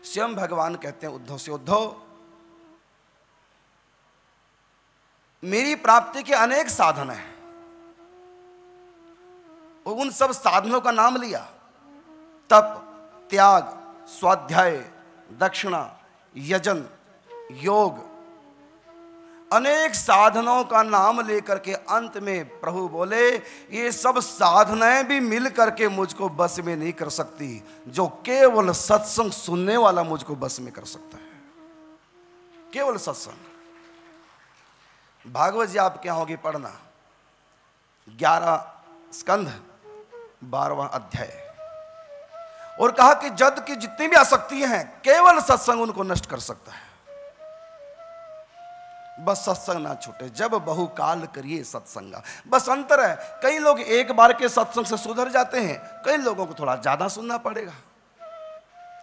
Speaker 1: स्वयं भगवान कहते हैं, उद्धव से, उद्धव, मेरी प्राप्ति के अनेक साधन हैं। उन सब साधनों का नाम लिया। तप, त्याग, स्वाध्याय दक्षिणा, यजन, योग। अनेक साधनों का नाम लेकर के अंत में प्रभु बोले, ये सब साधनाएँ भी मिल करके मुझको बस में नहीं कर सकती, जो केवल सत्संग सुनने वाला मुझको बस में कर सकता है। केवल सत्संग। भागवत जी आप क्या होगी पढ़ना। ग्यारह स्कंध बारवा अध्याय। और कहा कि जद की जितनी भी आसक्ति हैं, केवल सत्संग उनको नष्ट कर सकता है। बस सत्संग ना छूटे, जब बहुकाल करिए सत्संग। बस अंतर है, कई लोग एक बार के सत्संग से सुधर जाते हैं, कई लोगों को थोड़ा ज़्यादा सुनना पड़ेगा।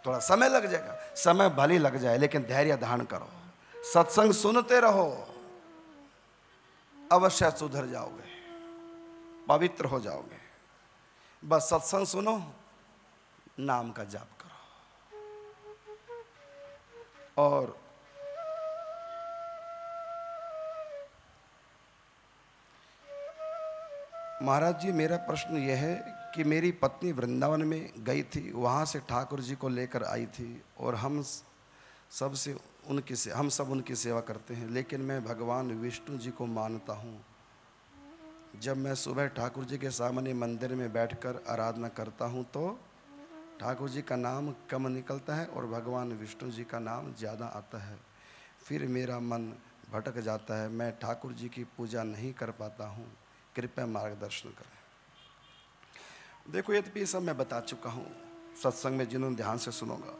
Speaker 1: थोड़ा समय लग जाएगा, समय भले लग जाए, लेकिन धैर्य धारण करो। सत्संग सुनते रहो, अवश्य सुधर जाओगे, पवित्र हो जाओगे। बस सत्संग सुनो। नाम का जाप करो। और महाराज जी, मेरा प्रश्न यह है कि मेरी पत्नी वृंदावन में गई थी, वहाँ से ठाकुर जी को लेकर आई थी और हम सबसे उनकी से, हम सब उनकी सेवा करते हैं, लेकिन मैं भगवान विष्णु जी को मानता हूँ। जब मैं सुबह ठाकुर जी के सामने मंदिर में बैठकर आराधना करता हूँ तो ठाकुर जी का नाम कम निकलता है और भगवान विष्णु जी का नाम ज़्यादा आता है। फिर मेरा मन भटक जाता है, मैं ठाकुर जी की पूजा नहीं कर पाता हूँ। कृपया मार्गदर्शन करें। देखो यद्यपि सब मैं बता चुका हूँ। सत्संग में जिन्होंने ध्यान से सुनोगा।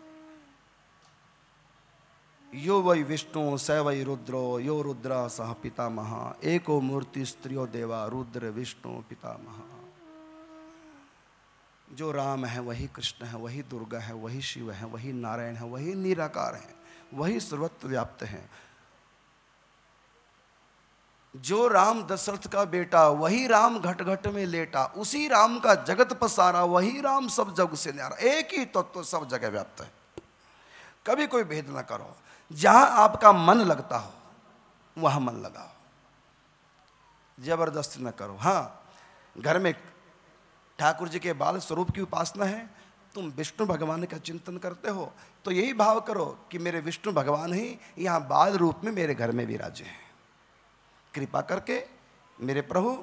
Speaker 1: यो वै विष्णु, स वै रुद्रो, यो रुद्र सह पितामह। एको मूर्ति स्त्रियो देवा, रुद्र विष्णु पितामह। जो राम है, वही कृष्ण है, वही दुर्गा है, वही शिव है, वही नारायण है, वही निराकार है, वही सर्वत्र व्याप्त है। जो राम दशरथ का बेटा, वही राम घट घट में लेटा, उसी राम का जगत पसारा, वही राम सब जग से न्यारा, एक ही तत्व तो सब जगह व्याप्त है। कभी कोई भेद ना करो। जहाँ आपका मन लगता हो, वहाँ मन लगाओ। ज़बरदस्ती न करो। हाँ घर में ठाकुर जी के बाल स्वरूप की उपासना है, तुम विष्णु भगवान का चिंतन करते हो तो यही भाव करो कि मेरे विष्णु भगवान ही यहाँ बाल रूप में मेरे घर में विराजे हैं। कृपा करके मेरे प्रभु,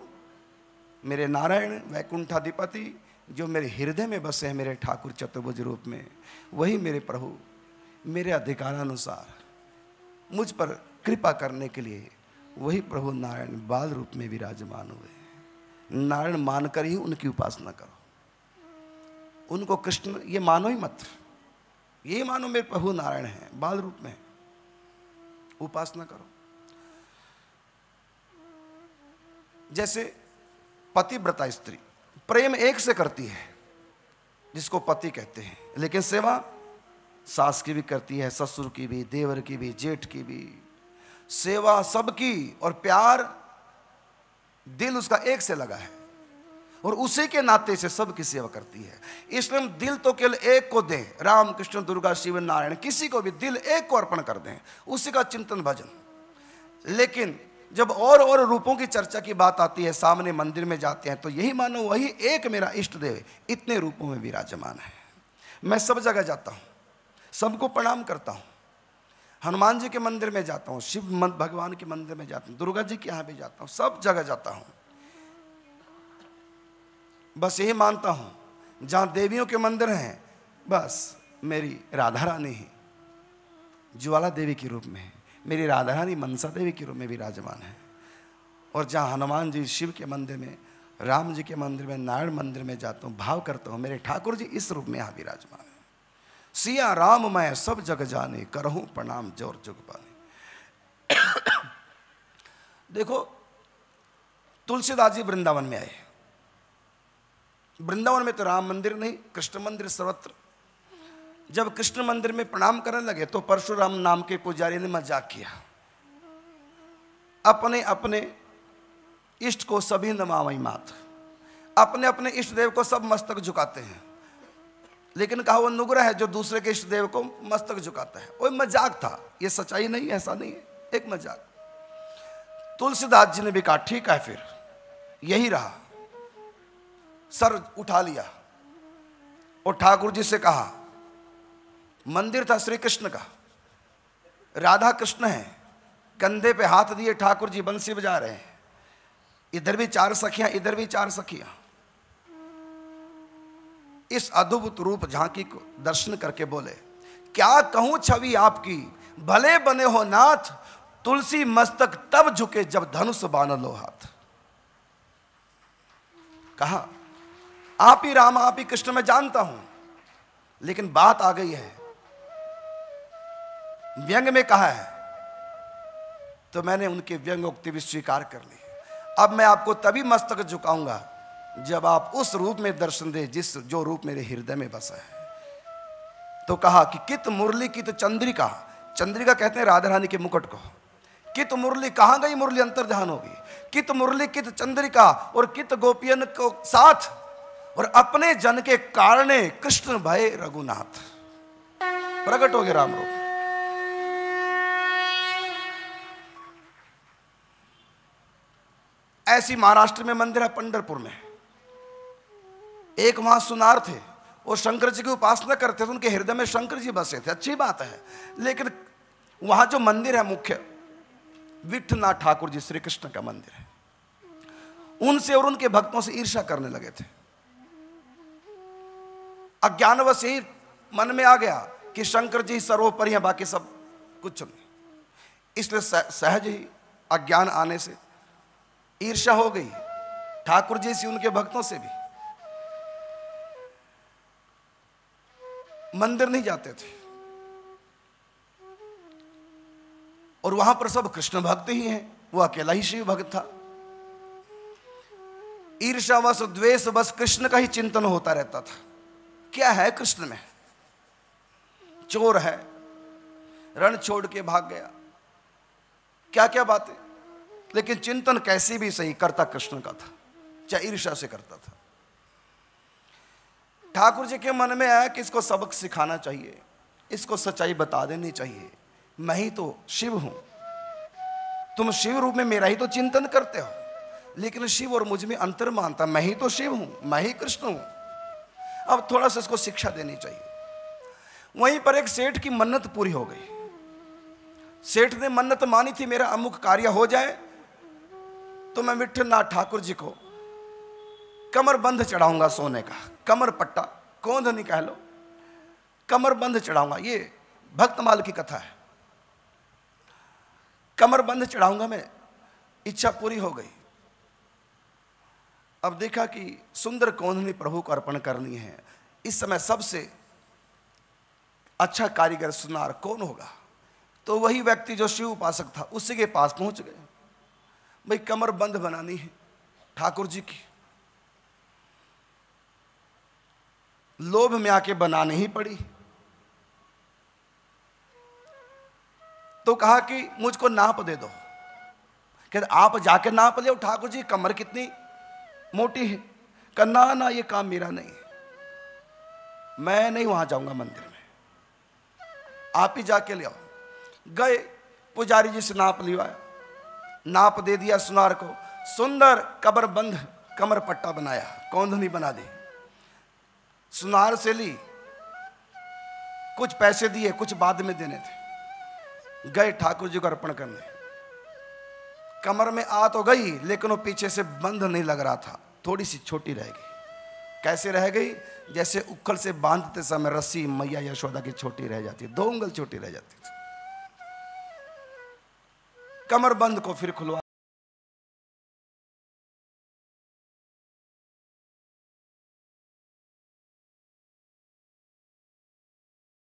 Speaker 1: मेरे नारायण वैकुंठाधिपति, जो मेरे हृदय में बसे हैं मेरे ठाकुर चतुर्भुज रूप में, वही मेरे प्रभु, मेरे अधिकारानुसार, मुझ पर कृपा करने के लिए वही प्रभु नारायण बाल रूप में विराजमान हुए। नारायण मानकर ही उनकी उपासना करो। उनको कृष्ण, ये मानो ही मत। ये मानो मेरे प्रभु नारायण हैं, बाल रूप में उपासना करो। जैसे पतिव्रता स्त्री, प्रेम एक से करती है, जिसको पति कहते हैं, लेकिन सेवा सास की भी करती है, ससुर की भी, देवर की भी, जेठ की भी। सेवा सबकी और प्यार दिल उसका एक से लगा है और उसी के नाते से सबकी सेवा करती है। इसलिए हम दिल तो केवल एक को दें राम कृष्ण दुर्गा, शिव, नारायण, किसी को भी दिल एक को अर्पण कर दें, उसी का चिंतन भजन। लेकिन जब और और रूपों की चर्चा की बात आती है, सामने मंदिर में जाते हैं तो यही मानो वही एक मेरा इष्ट देव इतने रूपों में विराजमान है। मैं सब जगह जाता हूँ, सबको प्रणाम करता हूँ हनुमान जी के मंदिर में जाता हूँ, शिव भगवान के मंदिर में जाता हूँ, दुर्गा जी के यहाँ भी जाता हूँ, सब जगह जाता हूँ। बस यही मानता हूँ, जहाँ देवियों के मंदिर हैं, बस मेरी राधा रानी ही, ज्वाला देवी के रूप में है। मेरी राधा रानी मनसा देवी के रूप में विराजमान है। और जहाँ हनुमान जी शिव के मंदिर में, राम जी के मंदिर में, नारायण मंदिर में जाता हूँ, भाव करता हूँ, मेरे ठाकुर जी इस रूप में यहाँ विराजमान है। सिया राम मैं सब जग जाने, करहूं प्रणाम ज़ोर जुग पाने। देखो, तुलसीदास जी वृंदावन में आए। वृंदावन में तो राम मंदिर नहीं, कृष्ण मंदिर सर्वत्र। जब कृष्ण मंदिर में प्रणाम करने लगे तो परशुराम नाम के पुजारी ने मज़ाक किया। अपने अपने इष्ट को सभी नमावई मात। अपने अपने इष्ट देव को सब मस्तक झुकाते हैं। लेकिन कहा वो नुग्रह है जो दूसरे के इष्ट देव को मस्तक झुकाता है। वो मज़ाक था। ये सच्चाई नहीं ऐसा नहीं है। एक मज़ाक। तुलसीदास जी ने भी कहा, ठीक है फिर। यही रहा। सर उठा लिया और ठाकुर जी से कहा, मंदिर था श्री कृष्ण का। राधा कृष्ण है। कंधे पे हाथ दिए ठाकुर जी बंसी बजा रहे हैं। इधर भी चार सखियाँ, इधर भी चार सखियाँ। इस अद्भुत रूप झांकी को दर्शन करके बोले, क्या कहूँ छवि आपकी? भले बने हो नाथ, तुलसी मस्तक तब झुके जब धनुष बान लो हाथ. कहा, आप ही राम, आप ही कृष्ण मैं जानता हूँ, लेकिन बात आ गई है। व्यंग में कहा है तो मैंने उनके व्यंग उक्ति भी स्वीकार कर ली। अब मैं आपको तभी मस्तक झुकाऊँगा जब आप उस रूप में दर्शन दे जिस जो रूप मेरे हृदय में बसा है। तो कहा कि कित मुरली की तो चंद्रिका। चंद्रिका कहते हैं राधा रानी के मुकुट को। कित मुरली, कहाँ गई मुरली अंतर ध्यान होगी कित मुरली, कित चंद्रिका और कित गोपियन को साथ और अपने जन के कारण कृष्ण भय रघुनाथ। प्रकट हो गए राम रूप। ऐसी महाराष्ट्र में मंदिर है पंडरपुर में। एक वहाँ सुनार थे, वो शंकर जी की उपासना करते थे, उनके हृदय में शंकर जी बसे थे। अच्छी बात है। लेकिन वहाँ जो मंदिर है मुख्य विठनाथ ठाकुर जी श्री कृष्ण का मंदिर है। उनसे और उनके भक्तों से ईर्षा करने लगे थे। अज्ञानवश यही मन में आ गया कि शंकर जी सर्वोपरि हैं, बाकी सब कुछ नहीं। इसलिए सहज ही अज्ञान आने से ईर्षा हो गई। ठाकुर जी से उनके भक्तों से भी मंदिर नहीं जाते थे। और वहाँ पर सब कृष्ण भक्त ही हैं, वो अकेला ही शिव भक्त था। ईर्षा बस द्वेष बस कृष्ण का ही चिंतन होता रहता था। क्या है कृष्ण में? चोर है, रण छोड़ के भाग गया। क्या क्या बातें? लेकिन चिंतन कैसी भी सही, करता कृष्ण का था, चाहे ईर्षा से करता था। ठाकुर जी के मन में आया कि इसको सबक सिखाना चाहिए, इसको सच्चाई बता देनी चाहिए। मैं ही तो शिव हूँ। तुम शिव रूप में मेरा ही तो चिंतन करते हो। लेकिन शिव और मुझमें अंतर मानता, मैं ही तो शिव हूँ, मैं ही कृष्ण हूँ। अब थोड़ा सा इसको शिक्षा देनी चाहिए। वहीं पर एक सेठ की मन्नत पूरी हो गई। सेठ ने मन्नत मानी थी, मेरा अमुक कार्य हो जाए तो मैं विठलनाथ ठाकुर जी को कमर बंध चढ़ाऊँगा सोने का। कमर पट्टा कौन नहीं कह लो। कमर बंध चढ़ाऊँगा। ये भक्तमाल की कथा है। कमर बंध चढ़ाऊँगा मैं, इच्छा पूरी हो गई। अब देखा कि सुंदर कौंधनी प्रभु को अर्पण करनी है। इस समय सबसे अच्छा कारीगर सुनार कौन होगा? तो वही व्यक्ति जो शिव उपासक था, उसी के पास पहुँच गए। भाई, कमर बंद बनानी है ठाकुर जी की। लोभ में आके बनानी ही पड़ी। तो कहा कि मुझको नाप दे दो। कहते आप जाके नाप ले, ठाकुर जी, कमर कितनी मोटी है। कहना ना ये काम मेरा नहीं मैं नहीं वहाँ जाऊँगा मंदिर में। आप ही जाके ले आओ। गए, पुजारी जी से नाप लिवाया नाप दे दिया सुनार को। सुंदर कबर बंद कमर पट्टा बनाया। कौंधनी बना दी। सुनार से ली। कुछ पैसे दिए, कुछ बाद में देने थे। गए ठाकुर जी को अर्पण करने। कमर में आ तो गई, लेकिन वो पीछे से बंद नहीं लग रहा था। थोड़ी सी छोटी रह गई। कैसे रह गई? जैसे उखल से बांधते समय रस्सी, मैया यशोदा की छोटी रह जाती, दो उंगल छोटी रह जाती थी। कमर बंद को फिर खुलवा